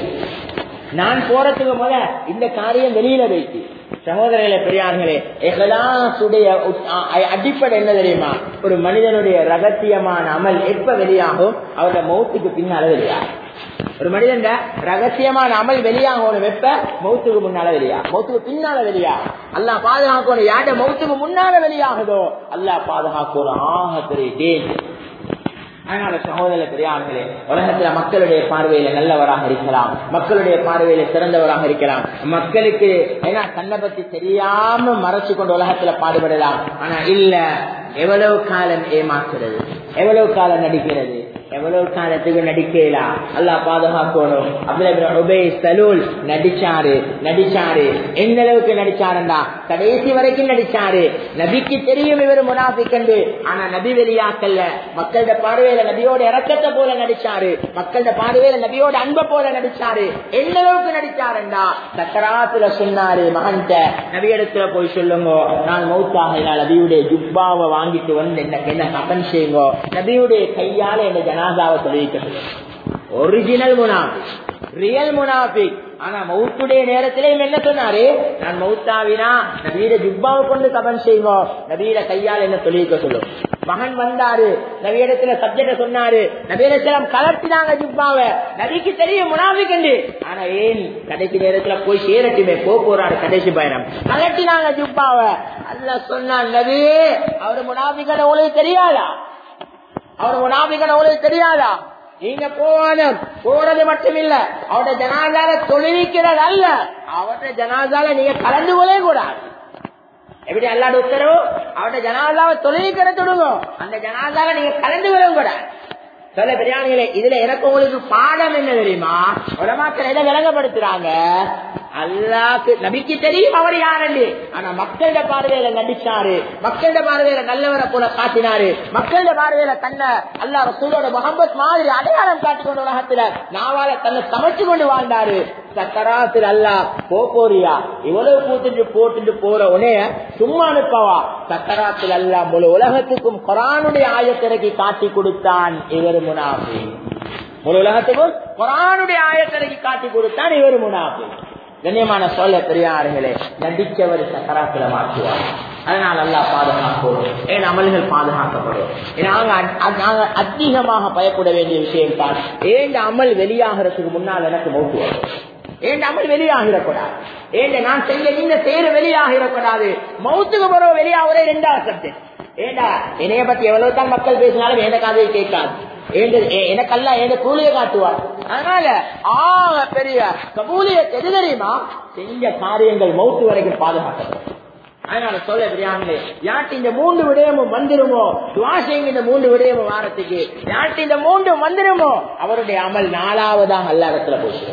நான் போறதுக்கு முத இந்த காரியம் வெளியில வைத்து சகோதரர்களே பெரியார்களே எகலாசுடைய அடிப்படை என்ன தெரியுமா? ஒரு மனிதனுடைய ரகசியமான அமல் எப்ப வெளியாகும்? அவருடைய மௌத்துக்கு பின்னால வெளியாகும். ஒரு மனிதன் ரகசியமான அமல் வெளியாகணும் வெப்ப மௌத்துக்கு முன்னால வெளியா மௌத்துக்கு பின்னால வெளியா அல்லா பாதுகாக்கணும். யார்ட மௌத்துக்கு முன்னால வெளியாகுதோ? அல்லா பாதுகாக்கணும். ஆக பெரிய அதனால சகோதர பெரியார்களே உலகத்துல மக்களுடைய பார்வையில நல்லவராக இருக்கலாம் மக்களுடைய பார்வையில சிறந்தவராக இருக்கலாம். மக்களுக்கு ஏன்னா தன்னை பத்தி தெரியாம மறைச்சு கொண்டு உலகத்துல பாடுபடலாம். ஆனா இல்ல எவ்வளவு காலம் ஏமாத்துறது? எவ்வளவு காலம் நடிக்கிறது? எவ்வளவு காலத்துக்கு நடிக்கலாம் அல்லா பாதுகாக்கணும் நடிச்சாரு நடிச்சாரு எந்த அளவுக்கு நடிச்சாருண்டா கடைசி வரைக்கும் நடிச்சாரு நபிக்கு தெரியும் இவர் முனாபிக்கண்டு ஆனா நபி வெளியாக்கல்ல மக்களோட பார்வையில நபியோட இறக்கத்தை போல நடிச்சாரு மக்களோட பார்வையில நபியோட அன்பை போல நடிச்சாரு எந்த அளவுக்கு நடிச்சாருண்டா சக்கராத்துல சொன்னாரு மகன்கிட்ட நபியிடத்துல போய் சொல்லுங்க நான் மௌத்தாக நபியுடைய ஜுப்பாவை வாங்கிட்டு வந்து என்ன என்ன கபன் செய்யுங்க நபியுடைய கையால என்ன ஜனாதாவை தொழில் ஒரிஜினல் முனாபிக் ரியல் முனாபிக் ஆனா மவுத்துடைய நேரத்திலேயும் என்ன சொன்னாரு? நான் மவுத்தாவினா நவீர ஜுப்பாவை கொண்டு கபன் செய்வோம் நவீர கையால் என்ன தொழில்க்க சொல்லும்? மகன் வந்தாரு. நவீனத்துல சப்ஜெக்ட சொன்னாரு. நவீனத்திலம் கலர்த்தினாங்க ஜுப்பாவை. நபிக்கு தெரியும் முனாபிக்கண்டு ஆனா ஏன்? கடைசி நேரத்துல போய் சேரட்டுமே. போ போறாரு கடைசி பயணம். கலர்த்தினாங்க ஜுப்பாவை. அல்ல சொன்னான் நபியே அவரு முனாபிக்கட உங்களுக்கு தெரியாதா? அவர் முனாபிக்கட உங்களுக்கு தெரியாதா? நீங்க போவானும் போறது மட்டும் இல்ல அவருடைய ஜனாதார தொழிலிக்கிறது அல்ல அவருடைய ஜனாதால நீங்க கலந்து கொள்ளே கூடாது. எப்படி அல்லாட உத்தரவு? அவருடைய ஜனாதாவை தொழிலிக்கிற தொடங்கும் அந்த ஜனாதால நீங்க கலந்து கொள்ள கூடாது. சொல்ல பெரியாணிகளே இதுல எனக்கு உங்களுக்கு பாடம் என்ன தெரியுமா? உலமாக்கள் எதை விளங்கப்படுத்துறாங்க? அல்லாக்கு நபிக்கு தெரியும் அவர் யாரண்டு ஆனா மக்களோட பார்வையில நடிச்சாரு. மக்களோட பார்வையில நல்லவரை போல காட்டினாரு. மக்களோட பார்வையில தன்னை அல்லா ரசூலோட முகம்பத் மாதிரி அடையாளம் காட்டி கொண்ட உலகத்துல நாவால தன்னை சமைச்சு கொண்டு வாழ்ந்தாரு. சக்கராத்தில் அல்லா போறியா? இவ்வளவு கூத்துட்டு போட்டுட்டு போற உனைய சும்மா அனுப்பவா? சக்கராத்தில் அல்லா முழு உலகத்துக்கும் குரானுடைய ஆயத்திறக்கி காட்டி கொடுத்தான் இவர் முனாபி முழு உலகத்துக்கும் குரானுடைய ஆயத்திறக்கி காட்டி கொடுத்தான் இவர் முனாபி கண்ணியமான சொல்ல பெரியார்களே நடிக்கவர் சக்கராத்துல மாற்றுவார். அதனால் அல்லா பாதுகாப்போம் ஏன் அமல்கள் பாதுகாக்கப்படும். நாங்க அதிகமாக பயப்பட வேண்டிய விஷயம் தான் ஏன் அமல் வெளியாகிறதுக்கு முன்னால் எனக்கு மௌத்து வரும். ஏன் அமல் வெளியாகிடக்கூடாது ஏன் நான் செய்ய இந்த சேர வெளியாகிடக்கூடாது மௌத்துக்கு பிறகு வெளியாகிறேன் ரெண்டாவது சப்ஜெக்ட் ஏண்டா என்னைய பத்தி எவ்வளவு தான் மக்கள் பேசினாலும் எந்த காதையை கேட்காது. எனக்கல்ல எந்த கூலிய காட்டுவார். அதனால ஆக பெரிய கபூலிய எது தெரியுமா? செஞ்ச காரியங்கள் மௌத்து வரைக்கும் பாதுகாக்கப்படும் அதனால சொல்ல தெரியாமலே யாட்டு இந்த மூன்று விடயமும் வந்துருமோ துவாசிங்க இந்த மூன்று விடயமும் வாரத்துக்கு யாட்டு இந்த மூன்று வந்துருமோ அவருடைய அமல் நாலாவதாக அல்ல இடத்துல போச்சு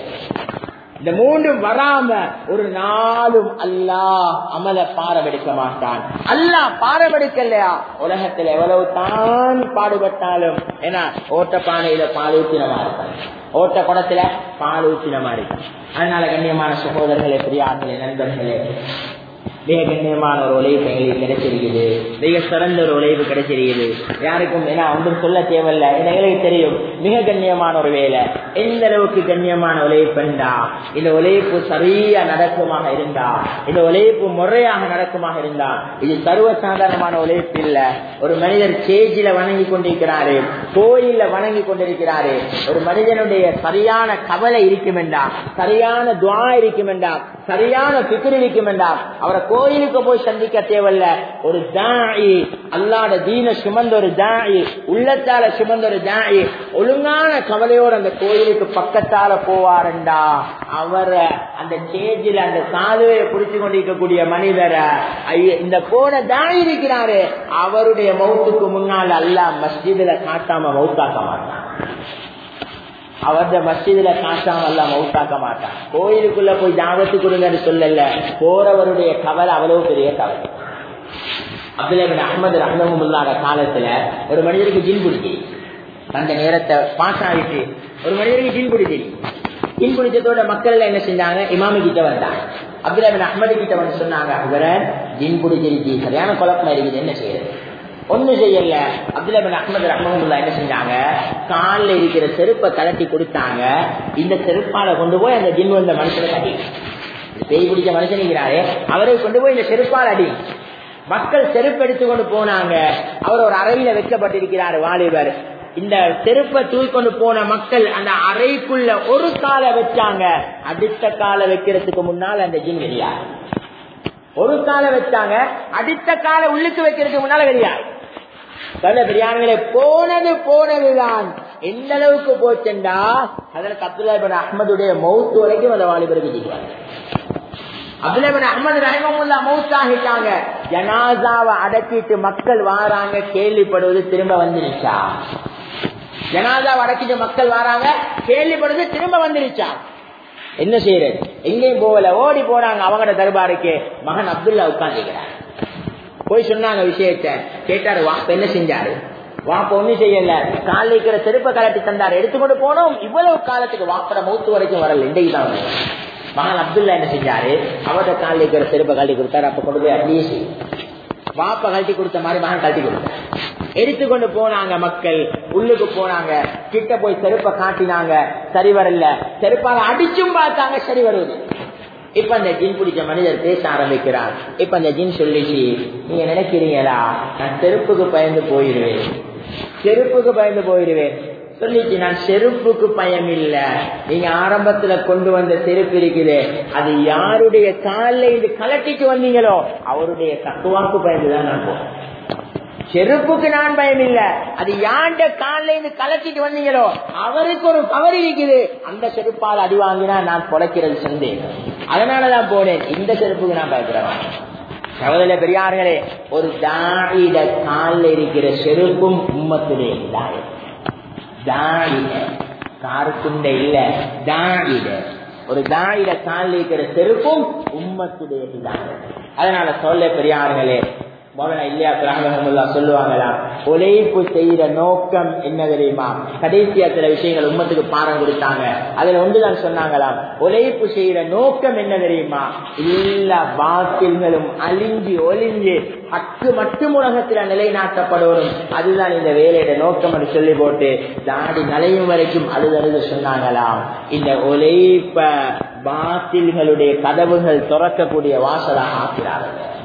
இந்த மூன்றும் வராம ஒரு நாளும் அல்லாஹ் அமல பாரபடிக்க மாட்டான். அல்லாஹ் பாரபடிக்கலையா? உலகத்துல எவ்வளவு தான் பாடுபட்டாலும் ஏன்னா ஓட்ட பானையில பால் ஊற்றினமா இருப்பாங்க ஓட்ட குடத்துல பால் ஊற்றின மாதிரி. அதனால கண்ணியமான சகோதரர்களே பெரியார்களே நண்பர்களே மிக கண்ணியமான ஒரு உழைப்பு எங்களுக்கு கிடைச்சிருக்குது. மிக சிறந்த ஒரு உழைப்பு கிடைச்சிருக்குது. யாருக்கும் ஏன்னா ஒன்றும் சொல்ல தேவையில்ல. எங்களுக்கு தெரியும். மிக கண்ணியமான ஒரு வேலை. எந்த அளவுக்கு கண்ணியமான உழைப்புண்டா இந்த உழைப்பு சரியா நடக்குமாக இருந்தா? இந்த உழைப்பு முறையாக நடக்குமாக இருந்தா? இது சர்வ சாதாரணமான உழைப்பு இல்ல. ஒரு மனிதர் ஸ்டேஜில் வணங்கி கொண்டிருக்கிறாரு. கோயிலில் வணங்கி கொண்டிருக்கிறாரு. ஒரு மனிதனுடைய சரியான கவலை இருக்குமெண்டா சரியான துவா இருக்குமெண்டா சரியான பிக்கிர் இருக்குமெண்டா அவரை கோயிலுக்கு போய் சந்திக்க தேவையில்ல. ஒரு தாயி அல்லாட தீன சுமந்த ஒரு தாயி உள்ளத்தால சுமந்த ஒரு தாயி ஒழுங்கான கவலையோடு அந்த கோயிலுக்கு பக்கத்தால போவாருண்டா. அவரை அந்த சேஜில் அந்த சாதுவையை புடிச்சு கொண்டிருக்கக்கூடிய மனிதரை இந்த போன தாயி இருக்கிறாரு. அவருடைய மௌத்துக்கு முன்னால் அல்ல மஸ்ஜிதுல காட்டாம மௌத்தாக்க மாட்டான். அவர்த மசிதில காசாம எல்லாம் மவுத்தாக்க மாட்டான் கோயிலுக்குள்ள போய் தாவத்து கொடுங்கன்னு சொல்லல போறவருடைய கவலை அவ்வளவு பெரிய கவலை அப்துல்லாபின் அஹமது இல்லாத காலத்துல ஒரு மனிதருக்கு ஜின் பிடிச்சி அந்த நேரத்தை பாஸ் ஆகிட்டு ஒரு மனிதருக்கு ஜின் பிடிச்சி ஜின் பிடிச்சதோட மக்கள் எல்லாம் என்ன செஞ்சாங்க இமாமி கிட்ட வந்தாங்க அப்துல்லாபின் அஹமது கிட்ட வந்து சொன்னாங்க அவரன் ஜின் பிடிச்சிருச்சு சரியான குழப்பமா இருக்குது என்ன செய்யறது ஒண்ணு செய்யல. அப்துல்லாபின் அஹமது ரஹமுல்லா என்ன செஞ்சாங்க? காலில் இருக்கிற செருப்பை கலட்டி கொடுத்தாங்க. இந்த செருப்பால கொண்டு போய் அந்த ஜின் வந்த மனுஷனை கட்டி பேய் பிடிச்ச மனுஷன் இருக்கிறாரு. அவரை கொண்டு போய் இந்த செருப்பால் அடி. மக்கள் செருப்பு எடுத்துக்கொண்டு போனாங்க. அவர் ஒரு அறையில வைக்கப்பட்டிருக்கிறார் வாலிபர். இந்த செருப்பை தூக்கொண்டு போன மக்கள் அந்த அறைக்குள்ள ஒரு காலை வச்சாங்க. அடுத்த காலை வைக்கிறதுக்கு முன்னால் அந்த ஜின் வெளியார். ஒரு காலை வச்சாங்க. அடுத்த காலை உள்ளுக்கு வைக்கிறதுக்கு முன்னால வெளியார். பல பிரியாணிகளை போனது போனதுதான். எந்த அளவுக்கு போச்சுண்டா? அதில் அப்துல்லா அஹமதுடைய மௌத்து வரைக்கும் அந்த வாலிபருக்கு ஜிக்குவாங்க அப்துல்லாபின் அஹமது ரஹமுல்லா ஜனாசாவை அடக்கிட்டு மக்கள் வாராங்க கேள்விப்படுவது திரும்ப வந்துருச்சா? ஜனாதாவை அடக்கிட்டு மக்கள் வாராங்க கேள்விப்படுவது திரும்ப வந்துருச்சா? என்ன செய்யறது? எங்கேயும் போகல. ஓடி போறாங்க அவங்களோட தர்பாருக்கு. மகன் அப்துல்லா உட்காந்துக்கிறார் போய் சொன்னாங்க விஷயத்த. கேட்டாரு வாப்ப என்ன செஞ்சாரு? வாப்ப ஒண்ணும் செய்யல. காலில் இருக்கிற செருப்பை கலட்டி தந்தார். எடுத்துக்கொண்டு போனோம். இவ்வளவு காலத்துக்கு வாப்பட மூத்து வரைக்கும் வரல இன்றைக்கு தான் மகன் அப்துல்லா என்ன செஞ்சாரு? அவட காலில் இருக்கிற செருப்பை கழட்டி கொடுத்தாரு. அப்ப கொண்டு போய் அட்லீஸ்ட் வாப்ப கழட்டி கொடுத்த மாதிரி மகன் கழட்டி கொடுத்தார். எடுத்துக்கொண்டு போனாங்க மக்கள். உள்ளுக்கு போனாங்க. கிட்ட போய் செருப்பை காட்டினாங்க. சரி வரல. செருப்பாக அடிச்சும் பார்த்தாங்க. சரி வருவது இப்ப அந்த ஜின் பிடிச்ச மனிதர் பேச ஆரம்பிக்கிறார். இப்ப அந்த ஜின் சொல்லிச்சு நீங்க நினைக்கிறீங்களா? நான் செருப்புக்கு பயந்து போயிடுவேன். செருப்புக்கு பயந்து போயிடுவேன். சொல்லிச்சு நான் செருப்புக்கு பயம் இல்ல. நீங்க ஆரம்பத்துல கொண்டு வந்த செருப்பு இருக்குது. அது யாருடைய காலில் இது கலட்டிக்கு வந்தீங்களோ அவருடைய தத்துவாக்கு பயந்துதான் நான் போறேன். செருப்புக்கு நான் பயம் இல்ல. அது யாண்ட காலில இருந்து கலட்டிட்டு வந்தீங்களோ அவருக்கு ஒரு பவர் இருக்குது. அந்த செருப்பால் அடி வாங்கினா நான் பொழைக்கிறது சந்தேகம். அதனாலதான் போனேன் இந்த செருப்புக்கு நான் பயப்படுறேன் சகோதர பெரியார்களே ஒரு தாடிட காலில் இருக்கிற செருப்பும் உம்மத்துடைய தாயம் தாடிட காருக்குண்ட இல்ல தாடிட ஒரு தாயிட காலில் இருக்கிற செருப்பும் உம்மத்துடைய தாயம் அதனால சொல்ல பெரியார்களே மௌலானா இல்லையா ரஹமஹமுல்லா சொல்லுவாங்களா? உழைப்பு செய்யற நோக்கம் என்ன தெரியுமா? கடைசியா சில விஷயங்கள் உம்மத்துக்கு பாடம் கொடுத்தாங்க. அதுல ஒன்றுதான் சொன்னாங்களாம். உழைப்பு செய்யற நோக்கம் என்ன தெரியுமா? எல்லா பாத்தில்களும் அழிஞ்சு ஒளிஞ்சு அக்கு மட்டும் உலகத்துல நிலைநாட்டப்படணும். அதுதான் இந்த வேலையிட நோக்கம் என்று சொல்லி போட்டு தாடி நலையும் வரைக்கும் அழுதழுது சொன்னாங்களாம். இந்த உழைப்ப பாத்தில்களுடைய கதவுகள் திறக்கக்கூடிய வாசலாக ஆக்கிறார்கள்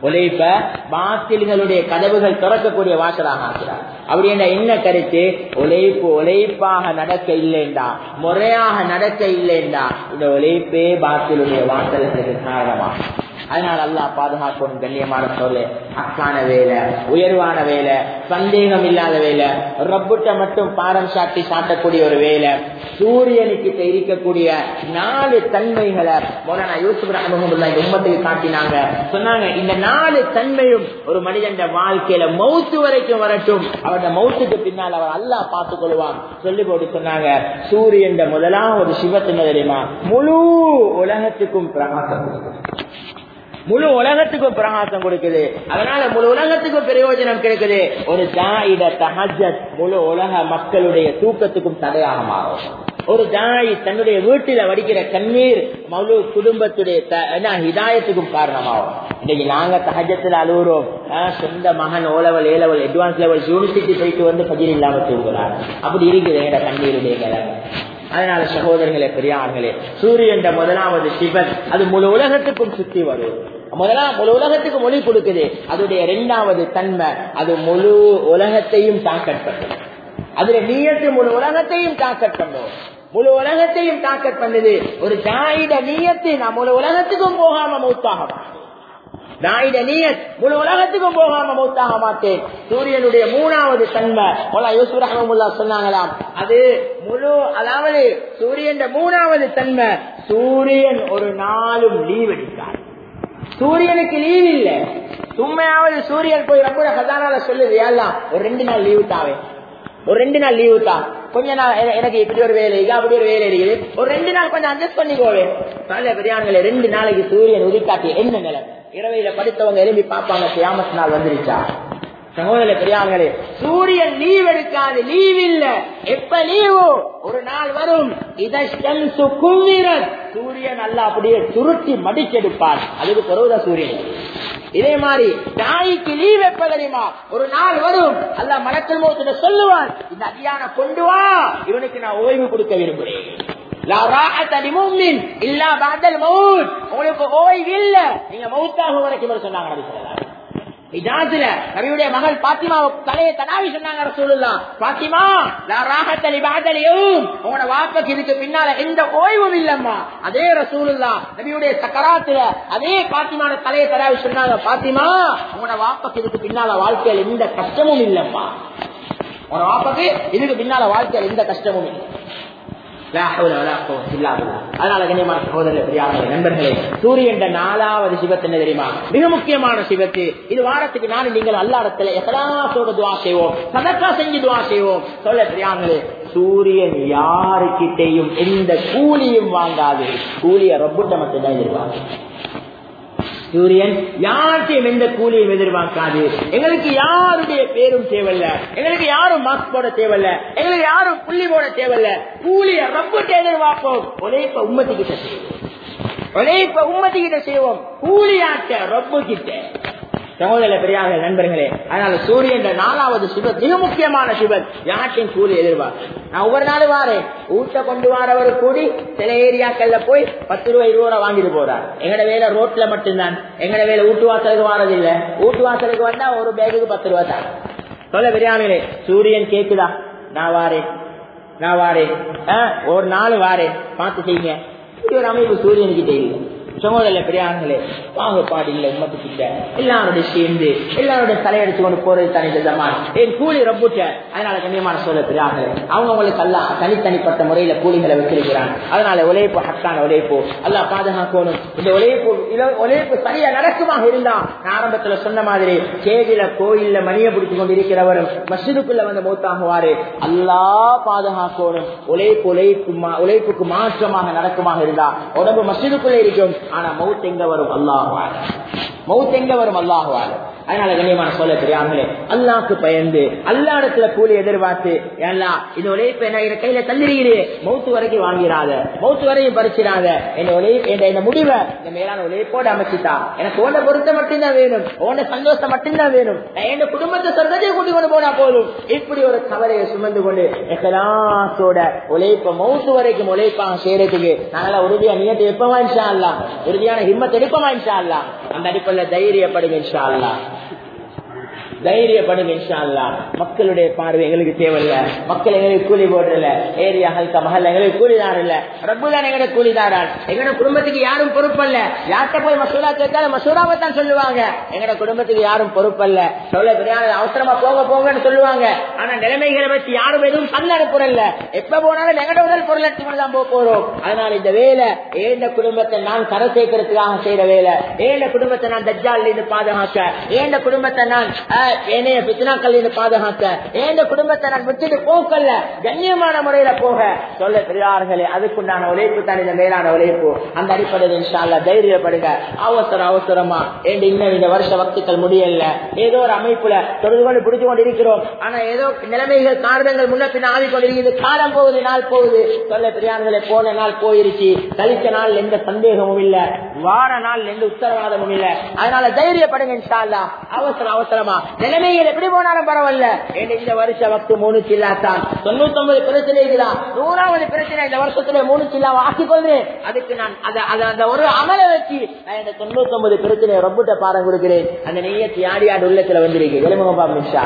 உழைப்ப பாத்தில்களுடைய கதவுகள் திறக்கக்கூடிய வாசலாக ஆகிறார் அப்படி என்ற என்ன கருத்து? உழைப்பு உழைப்பாக நடக்க இல்லைண்டா. முறையாக நடக்க இல்லைண்டா. இந்த உழைப்பே பாத்திலுடைய வாசல்களுக்கு காரணமாகும் அதனால் அல்லாஹ் பாதுகாக்கணும் கண்ணியமான சொல்லு அக்கான வேலை உயர்வான வேலை சந்தேகம் இல்லாத வேலை ரப்புட்ட மட்டும் பாரம் சாட்டி சாட்டக்கூடிய ஒரு வேலை சூரியனுக்கு இருக்கக்கூடிய நாலு தன்மைகளை மோலானா யூசுப் அனுபவம் உண்மத்துக்கு காட்டினாங்க. சொன்னாங்க இந்த நாலு தன்மையும் ஒரு மனிதன் வாழ்க்கையில மௌத்து வரைக்கும் வரட்டும். அவருடைய மௌத்துக்கு பின்னால் அவர் அல்லாஹ் பார்த்துக் கொள்வான். சொல்லி போட்டு சொன்னாங்க சூரியன் முதலாம் ஒரு சிவத்தின தெரியுமா? முழு உலகத்துக்கும் பிரகாசம் கொடுக்கும். முழு உலகத்துக்கும் பிரகாசம் கொடுக்குது. அதனால முழு உலகத்துக்கும் பிரயோஜனம் கிடைக்குது. ஒரு ஜாயிட தஹஜத் முழு உலக மக்களுடைய தூக்கத்துக்கும் தடையாக மாறும். ஒரு தாய் தன்னுடைய வீட்டில வடிக்கிற கண்ணீர் முழு குடும்பத்துடைய ஹிதாயத்துக்கும் காரணமாகும். இன்னைக்கு நாங்க தகஜத்துல அழுகுறோம் சொந்த மகன் O level A level level advance level university போயிட்டு வந்து பகிர் இல்லாம தூங்குறாங்க அப்படி இருக்குது எங்க கண்ணீருடைய கிழமை அதனால சகோதரர்களே பெரியார்களே சூரியன் முதலாவது சிவன் அது முழு உலகத்துக்கும் சுத்தி வரும். முதலாம் முழு உலகத்துக்கு மொழி கொடுக்குது. அதோடைய இரண்டாவது தன்மை அது முழு உலகத்தையும் தாக்கட் பண்ணும். அதுல நீயத்து முழு உலகத்தையும் தாக்கட் பண்ணும். முழு உலகத்தையும் தாக்கட் பண்ணுது. ஒரு தாயிட நீயத்தை நான் முழு உலகத்துக்கும் போகாம மூத்தாக நாயிட நீயத் முழு உலகத்துக்கும் போகாம மௌத்தாக மாட்டேன். சூரியனுடைய மூணாவது தன்மை யூசுப் ரஹமுல்லா சொன்னாங்களாம். அது முழு அதாவது சூரியன் மூணாவது தன்மை சூரியன் ஒரு நாளும் லீவ் எடுத்தார் சூரியனுக்கு லீவ் இல்ல. சும்மையாவது சூரியன் போய் ரொம்ப கதானால சொல்லுது எல்லாம் ஒரு ரெண்டு நாள் லீவு தாவே. ஒரு ரெண்டு நாள் லீவு தான். கொஞ்ச நாள் எனக்கு இப்படி ஒரு வேலை இருக்கு அப்படி ஒரு வேலை இருக்குது. ஒரு ரெண்டு நாள் கொஞ்சம் அட்ஜஸ்ட் பண்ணிக்கோவேன் நல்ல பெரியான்களை ரெண்டு நாளைக்கு சூரியன் உதிக்காட்டி என்ன நிலை? இரவையில படித்தவங்க எழுப்பி பார்ப்பாங்க கியாமத் நாள் வந்துருச்சா? சகோதர பெரியார்களே சூரியன் லீவ் எடுக்காது லீவ் இல்ல. எப்ப லீவு ஒரு நாள் வரும். இதன் சூரியன் அல்ல அப்படியே சுருட்டி மடிச்செடுப்பார் அதுக்கு பிறகுதான் சூரியன் இதே மாதிரி நாய்க்கு லீவ் எப்ப தெரியுமா? ஒரு நாள் வரும். அல்ல மலக்கல் மோத்துல சொல்லுவான் இந்த அடியான கொண்டு வா. இவனுக்கு நான் ஓய்வு கொடுக்க விரும்புகிறேன். இல்லா உங்களுக்கு ஓய்வு இல்ல. நீங்க மவுத்தாக வரைக்கும் சொன்னாங்க நபி நபியுடைய மகள் பாத்திமா தலையை தடாவி சொன்னாங்க ரசூலுல்லாஹ். பாத்திமா நான் ராஹத லி உங்களோட வாப்பக்கு இதுக்கு பின்னால எந்த ஓய்வும் இல்லம்மா. அதே ரசூலுல்லாஹ் நபியுடைய சக்கராத்துல அதே பாத்திமான தலையை தடாவி சொன்னாங்க. பாத்திமா உங்களோட வாப்பக்கு இதுக்கு பின்னால வாழ்க்கையில் எந்த கஷ்டமும் இல்லம்மா. உங்களோட வாப்பக்கு இதுக்கு பின்னால வாழ்க்கையில் எந்த கஷ்டமும் இல்லை. அதனால கண்ணியமான சகோதரர்களே பெரியார்களே நண்பர்களே சூரியன் நாலாவது சிவத்து என்ன தெரியுமா? மிக முக்கியமான சிவத்து. இது வாரத்துக்கு நானும் நீங்கள் அல்லாடத்துல எத்தனாசோட துவா செய்வோம். சதக்கா செஞ்சு துவா செய்வோம். சொல்ல பெரியார்களே சூரியன் யாருக்கிட்டையும் எந்த கூலியும் வாங்காது. கூலிய ரொபுட்ட மட்டும்தான் எதிர்பார்க்கும். சூரியன் யார்கிட்டையும் எந்த கூலியும் எதிர்பார்க்காது. எங்களுக்கு யாருடைய பேரும் தேவையில்ல. எங்களுக்கு யாரும் மாஸ்க் போட தேவையில்ல. எங்களுக்கு யாரும் புள்ளி போட தேவையில்ல. கூலிய ரொம்ப எதிர்பார்ப்போம். உழைப்ப உம்மத்தி செய்வோம். உழைப்ப உம்மத்தி செய்வோம். கூலியாட்ட ரொம்ப கிட்ட சகோதர பெரியாக நண்பர்களே. அதனால சூரியன் நாலாவது சிவன் மிக முக்கியமான சிவன் யாற்றின் கூலி எதிர்வார் நான் ஒவ்வொரு நாளும் வாரேன். ஊட்ட கொண்டு வரவர் கூடி சில ஏரியாக்கள்ல போய் பத்து ரூபாய் இருபது ரூபாய் வாங்கிட்டு போறார். எங்கட வேலை ரோட்ல மட்டும்தான். எங்கட வேலை ஊட்டு வாசலுக்கு வாரது இல்ல ஊட்டு வாசலுக்கு வந்தா ஒரு பேகுக்கு பத்து ரூபாய் தான். சொல்ல பெரியாங்களே சூரியன் கேக்குதா? நான் வாரேன். நான் வாரேன். ஆ, ஒரு நாள் வாரேன். பார்த்து செய்யுங்க. ஒரு அமைப்பு சூரியனுக்கு இல்லை சகோதர பெரியார்களே பாகுபாடு இல்லை உமத்துக்கிட்ட எல்லாரோட சேர்ந்து எல்லாரோட தலையெடுத்து கொண்டு போறது தனி ஜமான் என் கூலி ரொம்புட்ட அதனால கண்ணியமான சோழ பெரியார்களே அவங்க அவங்களுக்கு எல்லாம் தனித்தனிப்பட்ட முறையில கூலிகளை வச்சிருக்கிறான் அதனால உழைப்பு ஹக்கான உழைப்பு எல்லாம் பாதுகாக்கணும். இந்த உழைப்பு உழைப்பு சரியா நடக்குமாக இருந்தா ஆரம்பத்துல சொன்ன மாதிரி கேவில கோயில்ல மணியை பிடிச்சு கொண்டு இருக்கிறவரும் மசிதுக்குள்ள வந்து மூத்தாகுவாரு. அல்லா பாதுகாக்கணும். உழைப்பு உழைப்பு உழைப்புக்கு மாற்றமாக நடக்குமாக இருந்தா உடம்பு மசிதுக்குள்ள இருக்கும். ஆனா மவுத் எங்க வரும்? அல்லாஹுவால மவுத் எங்க வரும்? அல்லாஹுவால அதனால கண்ணியமான சொல்ல தெரியாமலே அல்லாக்கு பயந்து அல்லா இடத்துல கூலி எதிர்பார்த்து எல்லா இந்த உழைப்பு என்ன கையில தள்ளிருக்கிறே மௌத்து வரைக்கும் வாங்கிறாத மௌத்து வரையும் பறிச்சிடாத என் உழைப்பு என் இந்த முடிவை இந்த மேலான உழைப்போடு அமைச்சிட்டா எனக்கு ஓன பொருத்த மட்டும்தான் வேணும் ஓன சந்தோஷம் மட்டும்தான் வேணும் நான் என் குடும்பத்தை சொர்க்கத்தை கூட்டி கொண்டு போனா போதும் இப்படி ஒரு கவலையை சுமந்து கொண்டு எக்கலாசோட உழைப்ப மௌத்து வரைக்கும் உழைப்பாக செய்யறதுக்கு நாங்களா உறுதியா நியத்தை எப்பமா இன்ஷா அல்லா உறுதியான ஹிம்மத் எடுப்பமா இன்ஷா அல்லா அந்த அடிப்படையில் தைரியப்படுங்க இன்ஷா அல்லா தைரியப்படுங்க இன்ஷால்லா மக்களுடைய பார்வை எங்களுக்கு தேவையில்ல. மக்கள் எங்களுக்கு கூலி போடுறல ஏரியா ஹல்கா மகள் எங்களுக்கு கூலிதார் இல்ல ரப்புதான் எங்களை கூலிதாரான். எங்களோட குடும்பத்துக்கு யாரும் பொறுப்பல்ல. யார்கிட்ட போய் மசூரா கேட்டாலும் மசூராவை தான் சொல்லுவாங்க. எங்களோட குடும்பத்துக்கு யாரும் பொறுப்பல்ல. சொல்ல தெரியாத அவசரமா போங்க போங்கன்னு சொல்லுவாங்க. ஆனா நிலைமைகளை பத்தி யாரும் எதுவும் சொல்ல அனுப்புறல்ல எப்ப போனாலும் எங்களோட முதல் பொருள் எடுத்துக்கொண்டு தான் போக போறோம். அதனால இந்த வேலை ஏந்த குடும்பத்தை நான் கரை சேர்க்கறதுக்காக செய்யற வேலை ஏந்த குடும்பத்தை நான் தஜ்ஜால் இருந்து பாதுகாக்க ஏந்த குடும்பத்தை நான் ஏனைய பித்னாக்கள் இருந்து பாதுகாக்க என் குடும்பத்தை நான் விட்டுட்டு போக்கல்ல கண்ணியமான முறையில போக. சொல்ல பெரியார்களே அதுக்குண்டான உழைப்பு தான் இந்த மேலான உழைப்பு. அந்த அடிப்படையில் இன்ஷா தைரியப்படுங்க. அவசர அவசரமா. ஏண்ட இன்னும் இந்த வருஷ வக்துக்கள் முடியல. ஏதோ ஒரு அமைப்புல தொடர்பு கொண்டு பிடிச்சு கொண்டு இருக்கிறோம் ஆனா ஏதோ நிலைமைகள் காரணங்கள் முன்ன பின்ன ஆவி கொண்டிருக்கிறது காலம் போகுது நாள் போகுது. சொல்ல பெரியார்களே போன நாள் போயிருச்சு. கழிச்ச நாள் எந்த சந்தேகமும் இல்ல. வார நாள் எந்த உத்தரவாதமும் இல்ல. அதனால தைரியப்படுங்க இன்ஷா அவசர அவசரமா. நிலைமையில் எப்படி போனாலும் பரவாயில்ல. இந்த வருஷ வக்து மூணு சில்லாத்தான்? தொண்ணூத்தி ஒன்பது பிரச்சனை நூறாவது பிரச்சனை இந்த வருஷத்துல மூணு சில்லா ஆக்கிக் கொள்றேன் அதுக்கு நான் அந்த ஒரு அமல வச்சு நான் இந்த தொண்ணூத்தி ஒன்பது பிரச்சனையை ரொம்பிட்ட பாடம் கொடுக்கிறேன். அந்த நெய்யத்தை ஆடி ஆடு உள்ளத்துல வந்திருக்கு. எலுமுகப்பா மிஷா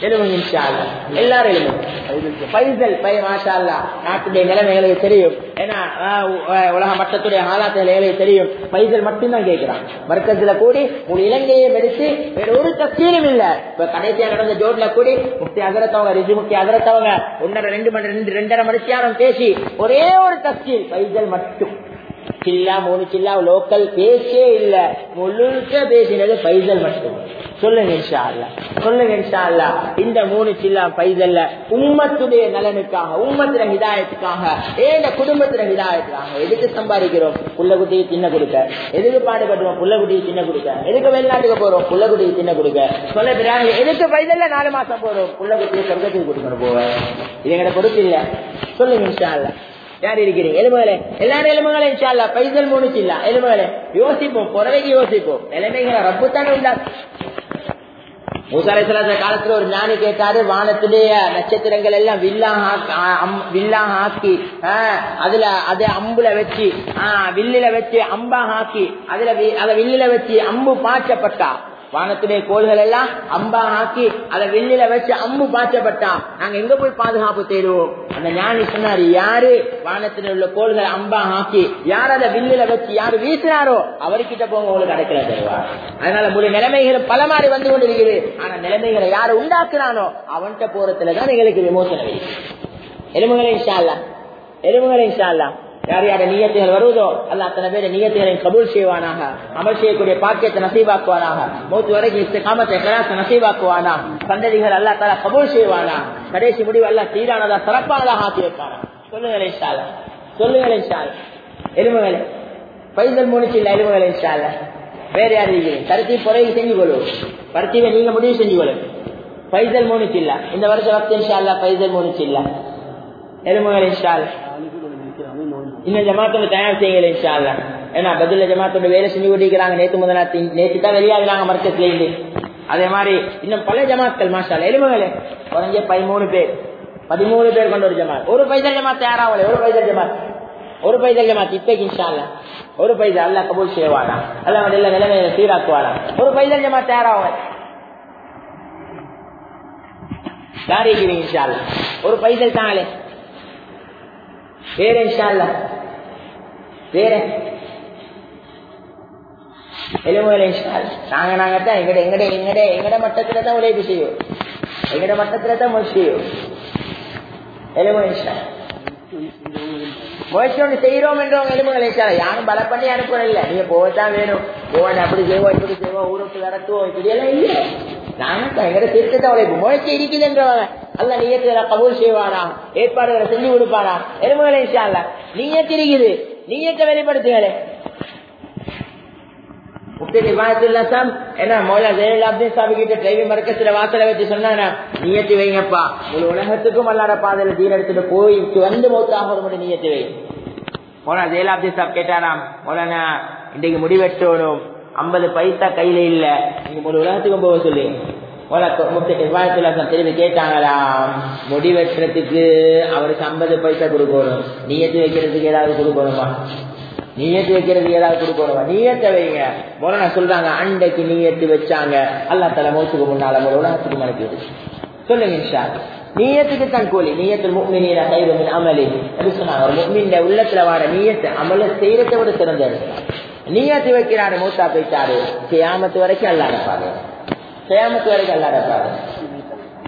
எலுமுங்க இன்ஷா அல்லாஹ். எல்லாரும் எலுமுங்க பைசல் பை மாஷா அல்லாஹ். நாட்டுடைய நிலைமை தெரியும். ஏன்னா ஆஹ், உலக மட்டத்துடைய ஆலாத்துல எங்களுக்கு தெரியும். பைசல் மட்டும்தான் கேட்கிறான். மர்க்கத்துல கூடி ஒரு இலங்கையை எடுத்து வேற ஒரு தஸ்தீரும் இல்ல. இப்ப கடைசியா நடந்த ஜோட்ல கூடி முக்தி அகரத்தவங்க ரிஜி முக்தி அகரத்தவங்க ஒன்னரை ரெண்டு மணி ரெண்டு ரெண்டரை மணித்தியாரம் பேசி ஒரே ஒரு தஸ்தீர் பைசல் மட்டும். சில்லா மூணு சில்லா லோக்கல் பேசே இல்ல. முழுக்க பேசினது பைசல் மட்டும். சொல்லுங்க இன்ஷா அல்லா சொல்லுங்க இன்ஷா அல்லா இந்த மூணு சில்லா பைதல்ல உம்மத்துடைய நலனுக்காக உம்மத்திர ஹிதாயத்துக்காக ஏன குடும்பத்திர ஹிதாயத்துக்காக எதுக்கு சம்பாதிக்கிறோம்? புள்ள தின்ன கொடுக்க. எதுக்கு பாடுபடுவோம் புள்ள குட்டியை தின்ன கொடுக்க. எதுக்கு வெளிநாட்டுக்கு போறோம்? புள்ள தின்ன கொடுக்க. சொல்ல பிறாங்க எதுக்கு பைதல்ல நாலு மாசம் போறோம்? புள்ள குட்டியை சொர்க்கத்துக்கு கொடுக்கணும் போவேன். இது எங்கட பொறுப்பு இல்ல. சொல்லுங்க இன்ஷா அல்லா யார் இருக்கிறீங்க? எலும்புகளே. எல்லாரும் எலும்புகளே இன்ஷால்லா பைசல் மூணுச்சு இல்ல எலும்புகளே. யோசிப்போம். பிறவைக்கு யோசிப்போம். நிலைமைகளை ரப்பு தானே உண்டாக்கு மூசாலேஸ்வர காலத்துல ஒரு ஞானி கேட்டாரு வானத்துடைய நட்சத்திரங்கள் எல்லாம் வில்லா வில்லா ஆக்கி அதுல அதை அம்புல வச்சு வில்லில வச்சு அம்பா ஆக்கி அதுல அத வில்லில வச்சு அம்பு பாய்ச்சப்பட்டா. வானத்துடைய கோள்கள் எல்லாம் அம்பா ஆக்கி அதை வெள்ளில வச்சு அம்பு பாய்ச்சப்பட்டான். நாங்க எங்க போய் பாதுகாப்பு தேடுவோம்? அந்த ஞானி சொன்னாரு யாரு வானத்தில் உள்ள கோள்களை அம்பா ஆக்கி யார் அதை வில்லுல வச்சு யாரு வீசினாரோ அவர்கிட்ட போங்க உங்களுக்கு அடைக்கல தருவார் அதனால முழு நிலைமைகள் பல மாதிரி வந்து கொண்டிருக்கிறது ஆனா நிலைமைகளை யாரு உண்டாக்குறானோ அவன்கிட்ட போறதுலதான் எங்களுக்கு விமோசனம் எலும்புகளை இன்ஷால்லா எலும்புகளை இன்ஷால்லா யார் யார நீயத்துகள் வருவதோ அல்ல அத்தனை பேர் நீயத்துகளையும் கபூல் செய்வானாக அமல் செய்யக்கூடிய பாக்கியத்தை நசீவாக்குவானாக மூத்து வரைக்கும் இஸ்திகாமத்தை கிளாச நசீவாக்குவானா சந்ததிகள் அல்லா தலா கபூல் செய்வானா கடைசி முடிவு அல்ல சீரானதா சிறப்பானதாக ஆக்கி வைப்பானா சொல்லுங்களேன் சால சொல்லுங்களேன் சால எலும்புகளே. பைசல் மூணுச்சு இல்ல எலும்புகளே ஷால வேற யார் இருக்கிறீங்க கருத்தி புறையை செஞ்சு கொள்வோம் பருத்திவை நீங்க முடிவு செஞ்சு கொள்ளுங்க பைசல் மூணுச்சு இல்ல இந்த வருஷம் வக்தி இன்ஷா அல்லா பைசல் மூணுச்சு இல்ல எலும்புகளே ஷால இந்த ஜமாத்தோட தயார் செய்யலை இன்ஷால்ல ஏன்னா பதில ஜமாத்தோட வேலை செஞ்சு கொண்டிருக்கிறாங்க. நேற்று முதலா நேற்று தான் வெளியாகிறாங்க மர்க்கத்துல அதே மாதிரி இன்னும் பல ஜமாத்கள் மாஷால் எலும்புகளே குறைஞ்ச பதிமூணு பேர். பதிமூணு பேர் கொண்ட ஒரு ஜமாத். ஒரு பைசல் ஜமாத் தயாராகல ஒரு பைசல் ஜமாத். ஒரு பைசல் ஜமாத் இப்பைக்கு இன்ஷால்ல ஒரு பைசா அல்லா கபூல் செய்வானா? அல்ல எல்லா நிலைமையில சீராக்குவானா? ஒரு பைசல் ஜமாத் தயாராகல. யார் இன்ஷா ஒரு பைசல் தாங்களே. வேற இன்ஷால்ல வேற எலும்புகளை நாங்க நாங்க தான் எங்கட எங்கட எங்கட எங்கட மட்டத்துல தான் உழைப்பு செய்யும் எங்கட மட்டத்துல தான் முயற்சி செய்யும் எலும்பு முயற்சி ஒன்று செய்யறோம் என்றவங்க எலும்புகளை யாரும் பல பண்ணி அனுப்பணும் இல்ல நீங்க போகத்தான் வேணும் போன அப்படி செய்வோம் இப்படி செய்வோம் ஊருக்கு நடத்துவோம் இப்படி எல்லாம் இல்ல நாங்க எங்கட சேர்க்கத்தை உழைப்பு முயற்சி இருக்குதுன்றவங்க அல்ல நீயத்துல கபூல் செய்வானா? ஏற்பாடுகளை செஞ்சு கொடுப்பானா? எருமகளை இன்ஷால்ல நீயத்து இருக்குது. நீயத்தை சொன்னானா நீயத்து வைங்கப்பா. ஒரு உலகத்துக்கும் அல்லாத பாதையில தீர எடுத்துட்டு போயிட்டு வந்து மௌத்தாக ஒரு வை. மோனா ஜெயலாப்தி சாப் கேட்டாராம் மோலானா இன்றைக்கு முடிவெட்டணும் ஐம்பது பைசா கையில இல்ல. நீங்க முழு உலகத்துக்கும் போக சொல்லி. திரும்பி முடி வெட்டுறதுக்கு அவருக்கு ஐம்பது பைசா கொடுக்கணும். நீயத்து வைக்கிறதுக்கு ஏதாவது கொடுக்கணுமா? நீயத்து வைக்கிறதுக்கு ஏதாவது கொடுக்கணுமா? நீயத்தை வைங்க. நான் சொல்றாங்க அண்டைக்கு நீயத்து வச்சாங்க. அல்லா தலை மோசுக்கு முன்னால ஒரு உலகத்துக்கு மறைக்கிறது. சொல்லுங்க இன்ஷா நீயத்துக்கு தான் கூலி. நீயத்தில் முக்மினியில கைவமின் அமலி. எப்படி சொன்னாங்க ஒரு முக்மின் உள்ளத்துல வர நீயத்தை அமல செய்யறதை விட சிறந்தது. நீயத்து வைக்கிறாரு மூத்தா போயிட்டாரு. கியாமத்து வரைக்கும் அல்லாடப்பாரு கியாமத்து வரைக்கும் அல்லாடப்பாரு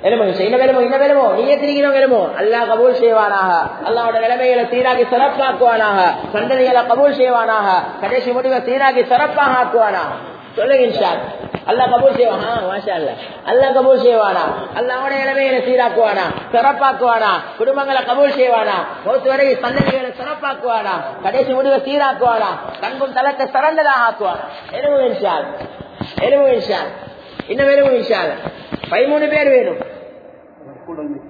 எலுமோ என்ன வேலுமோ என்ன வேலுமோ நீங்க திரிக்கிறோம் வேலுமோ அல்லா கபூல் செய்வானாக. அல்லாவோட நிலைமைகளை சீராக்கி சிறப்பாக்குவானாக. சந்ததிகளை கபூல் செய்வானாக. கடைசி முடிவை சீராகி சிறப்பாக ஆக்குவானாக. சொல்லுங்க இன்ஷாத் அல்லா கபூல் செய்வானா? மாஷா அல்ல அல்லா கபூல் செய்வானா? அல்லாவோட நிலைமைகளை சீராக்குவானா? சிறப்பாக்குவானா? குடும்பங்களை கபூல் செய்வானா? மௌத்து வரை சந்ததிகளை சிறப்பாக்குவானா? கடைசி முடிவை சீராக்குவானா? தங்கும் தளத்தை சிறந்ததாக ஆக்குவான்? எலுவு இன்ஷாத் எலுவு இன்ஷாத் இன்னும் எலுவு இன்ஷாத் பதிமூணு பேர் வேணும்.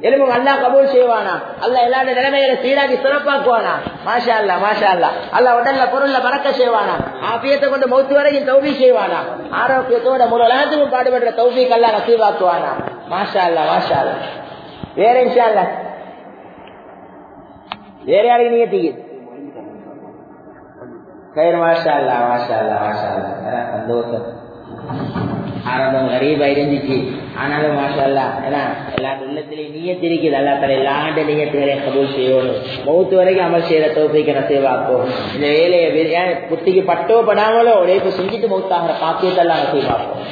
எலும்பு அல்லா கபூல் செய்வானா? அல்ல எல்லா நிலைமையில சீராக்கி சிறப்பாக்குவானா? மாஷா அல்லா மாஷா அல்லா அல்ல உடல்ல பொருள்ல மறக்க செய்வானா? ஆபியத்தை கொண்டு மௌத்து வரைக்கும் தௌபி செய்வானா? ஆரோக்கியத்தோட முழு உலகத்துக்கும் பாடுபடுற தௌபிக்கு அல்லா நசீவாக்குவானா மாஷா அல்லா மாஷா அல்லா வேற இன்ஷா அல்ல வேற யாருக்கு நீங்க தீக்கு கயிறு மாஷா அல்லா மாஷா அல்லா மாஷா அல்லா சந்தோஷம் ஆரம்பம் கரீபா இருந்துச்சு ஆனாலும் மாஷா ஏன்னா எல்லா உள்ளத்திலையும் நீயத்து இருக்குது. அல்லா தர எல்லாண்ட நீயத்துகளையும் கபூல் செய்யணும் மௌத்து வரைக்கும் அமல் செய்யற தோப்பிக்க நசீவாக்கும் இந்த வேலையை புத்திக்கு பட்டோ படாமலோ உழைப்பு செஞ்சுட்டு மௌத்தாகிற பாக்கியத்தெல்லாம் நசீவாக்கும்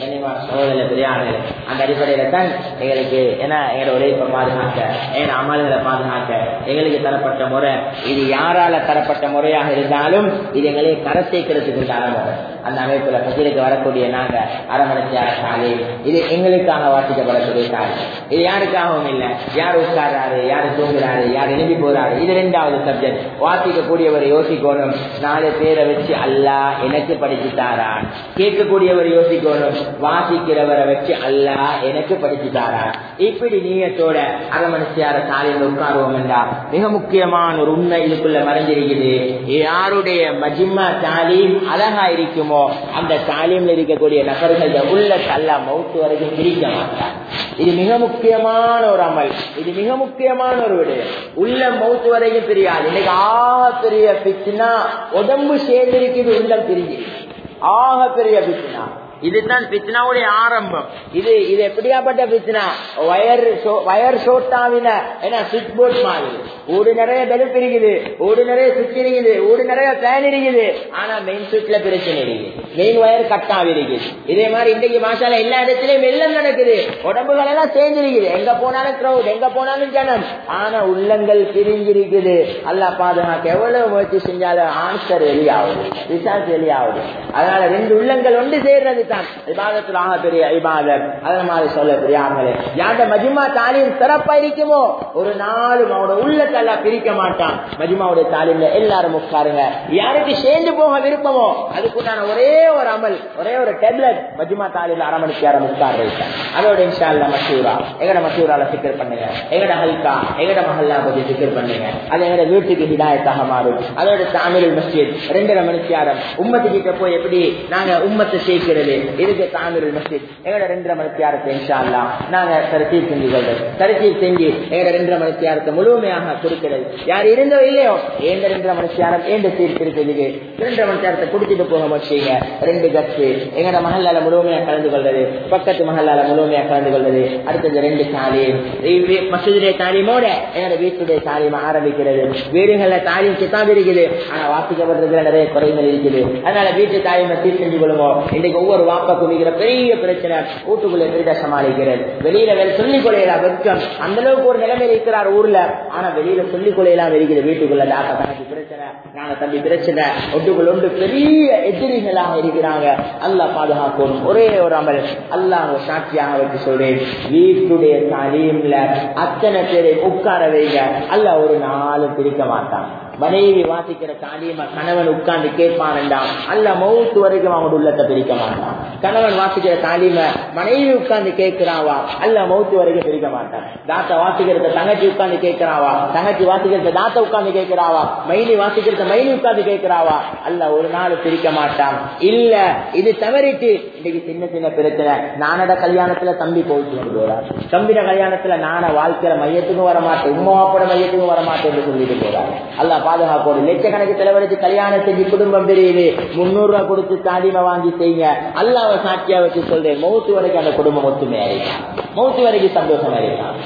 கண்ணியமான சகோதர பெரியார்கள் அந்த அடிப்படையில தான் எங்களுக்கு ஏன்னா எங்களோட உழைப்பை பாதுகாக்க எங்களோட அமல்களை பாதுகாக்க எங்களுக்கு தரப்பட்ட முறை. இது யாரால தரப்பட்ட முறையாக இருந்தாலும் இது எங்களை கரை சேர்க்கிறதுக்கு உண்டான முறை அந்த அமைப்புல பசிலுக்கு வரக்கூடிய நாங்க அரமணிச்சியார சாலை இது எங்களுக்காக வாசிக்கப்படக்கூடிய சாலை இது யாருக்காகவும் இல்லை. யார் உட்கார்றாரு யாரு தூங்குறாரு யார் எழுதி போறாரு? இது ரெண்டாவது சப்ஜெக்ட் வாசிக்கக்கூடியவர் யோசிக்கணும். நாலு பேரை வச்சு அல்லா எனக்கு படிச்சு தாரான் கேட்கக்கூடியவர் யோசிக்கணும். வாசிக்கிறவரை வச்சு அல்ல எனக்கு படிச்சுட்டாரா இப்படி நீயத்தோட அரமனுஷியார சாலையில் உட்காருவோம் என்றா மிக முக்கியமான ஒரு உண்மை இதுக்குள்ள மறைஞ்சிருக்குது. யாருடைய மஜிம்மா தாலீம் அழகா இருக்குமோ அந்த தாலீம்ல இருக்கக்கூடிய நபர்கள் உள்ள தள்ள மவுத்து வரைக்கும் பிரிக்க மாட்டார். இது மிக முக்கியமான ஒரு அமல். இது மிக முக்கியமான ஒரு விடு. உள்ள மவுத்து வரைக்கும் பிரியாது. இன்னைக்கு ஆக பெரிய பிச்சுனா உடம்பு சேர்ந்திருக்குது உள்ளம் பிரிஞ்சு ஆக பெரிய பிச்சுனா இதுதான் பித்னாவுடைய ஆரம்பம். இது இது எப்படியாப்பட்ட பித்னா வயர் வயர் ஷோட்டாவின ஏன்னா சுவிட்ச் போர்ட் மாதிரி. ஊடு நிறைய பெல்ட் இருக்குது ஊடு நிறைய சுவிட்ச் இருக்குது ஊடு நிறைய ஃபேன் இருக்குது. ஆனா மெயின் சுவிட்ச்ல பிரச்சனை இருக்குது. மெயின் வயர் கட் ஆகி இதே மாதிரி இன்றைக்கு மாசால எல்லா இடத்துலயும் வெள்ளம் நடக்குது. உடம்புகள் எல்லாம் சேர்ந்திருக்குது எங்க போனாலும் கிரௌட் எங்க போனாலும் ஜனம். ஆனா உள்ளங்கள் பிரிஞ்சிருக்குது அல்ல பாதுகாக்க எவ்வளவு முயற்சி செஞ்சாலும் ஆன்சர் வெளியாகுது. ரிசல்ட் வெளியாகுது. அதனால ரெண்டு உள்ளங்கள் ஒன்று சேர்றது தான். இபாதத்தில் ஆக பெரிய இபாதத். அதன் மாதிரி சொல்ல பெரியார்களே யார்ட மஜிமா தாலிம் சிறப்பா இருக்குமோ? ஒரு நாளும் அவனோட உள்ளத்தல்ல பிரிக்க மாட்டான். மஜிமாவுடைய தாலிம்ல எல்லாரும் உட்காருங்க. யாருக்கு சேர்ந்து போக விருப்பமோ? அதுக்குண்டான ஒரே ஒரு அமல் ஒரே ஒரு டேப்லெட் மஜிமா தாலீம்ல அரை மணிக்கு யாரும் உட்கார வைத்தான் அதோட இன்ஷால்ல மசூரா. எங்கட மசூரால சிக்கர் பண்ணுங்க. எங்கட ஹல்கா எங்கட மஹல்லா பத்தி சிக்கர் பண்ணுங்க. அது எங்கட வீட்டுக்கு ஹிதாயத்தாக மாறும். அதோட தாமிரல் மஸ்ஜித் ரெண்டரை மணிக்கு யாரம் உம்மத்து கிட்ட போய் எப்படி நாங்க உம்மத்தை சேர்க்கிறது? இதுக்கு தாமிரல் மஸ்ஜித். எங்கட ரெண்டரை மணிக்கு யாரத்தை இன்ஷா நாங்க தரிசீப் செஞ்சு கொள்றது தரிசீப் செஞ்சு எங்கட ரெண்டரை மணிக்கு யாரத்தை முழுமையாக கொடுக்கிறது. யார் இருந்தோ இல்லையோ ஏந்த ரெண்டரை மணிக்கு யாரம் ஏந்த சீர்திருத்ததுக்கு ரெண்டரை மணி நேரத்தை குடிச்சிட்டு போக மாட்டீங்க. ரெண்டு கட்சி எங்கட மகளால முழுமையா கலந்து கொள்வது பக்கத்து மகளால முழுமையா கலந்து கொள்வது. அடுத்தது ரெண்டு தாலீம். மசூதியுடைய தாலீமோட எங்கட வீட்டுடைய தாலீம் ஆரம்பிக்கிறது. வீடுகள்ல தாலீம் கிதாப் இருக்குது. ஆனா வாசிக்கப்படுறதுல நிறைய குறைகள் இருக்குது. அதனால வீட்டு தாலீமை சீர் செஞ்சு கொள்ளுவோம் இன்றைக்கு ஒவ்வொரு வாப்பா பெரிய பிரச்சனை. வீட்டுக்குள்ள திருட சமாளிக்கிறது. வெளியில வேற சொல்லிக் கொள்ளையலாம் வெட்கம். அந்த அளவுக்கு ஒரு நிலைமை இருக்கிறார் ஊர்ல. ஆனா வெளியில சொல்லிக் கொள்ளையலாம் இருக்குது வீட்டுக்குள்ள தாத்தா தனக்கு பிரச்சனை நான தம்பி பிரச்சனை. ஒட்டுக்குள்ள ஒன்று பெரிய எதிரிகளாக இருக்கிறாங்க. அல்லா பாதுகாக்கணும் ஒரே ஒரு அமல். அல்லாஹ் சாட்சியாக வச்சு சொல்றேன். வீட்டுடைய தாலீம்ல அத்தனை பேரை உட்கார வைங்க. அல்ல ஒரு நாலு பிரிக்க மாட்டான். மனைவி வாசிக்கிற தாலியமா கணவன் உட்கார்ந்து கேட்பான் என்றான். அல்ல மௌத்து வரைக்கும் அவனோட உள்ளத்தை பிரிக்க மாட்டான். கணவன் வாசிக்கிற தாலிம மனைவி உட்கார்ந்து கேட்கிறாவா? அல்ல மௌத்து வரைக்கும் பிரிக்க மாட்டான். தாத்தா வாசிக்கிறத தங்கச்சி உட்கார்ந்து கேட்கிறாவா? தங்கச்சி வாசிக்கிறத தாத்தா உட்கார்ந்து கேட்கிறாவா? மைனி வாசிக்கிறத மைனி உட்கார்ந்து கேட்கிறாவா? அல்ல ஒரு நாள் பிரிக்க மாட்டான். இல்ல இது தவறிட்டு இன்னைக்கு சின்ன சின்ன பிரச்சனை. நானட கல்யாணத்துல தம்பி போயிட்டு கொண்டு தம்பின தம்பிட கல்யாணத்துல நான வாழ்க்கையில மையத்துக்கும் வர மாட்டேன் உமாப்பட மையத்துக்கும் வர மாட்டேன் என்று சொல்லிட்டு போறாரு அல்ல பாதுகாப்போடு லட்சக்கணக்கு செலவழித்து கல்யாணம் செஞ்சு குடும்பம் தெரியுது முன்னூறு ரூபாய் கொடுத்து தாலிமை வாங்கி செய்யுங்க அல்லாவை சாட்சியா வச்சு சொல்றேன். மௌத்து வரைக்கும் அந்த குடும்பம் ஒத்துமையா இருக்கான் மௌத்து வரைக்கும் சந்தோஷமா இருக்கான்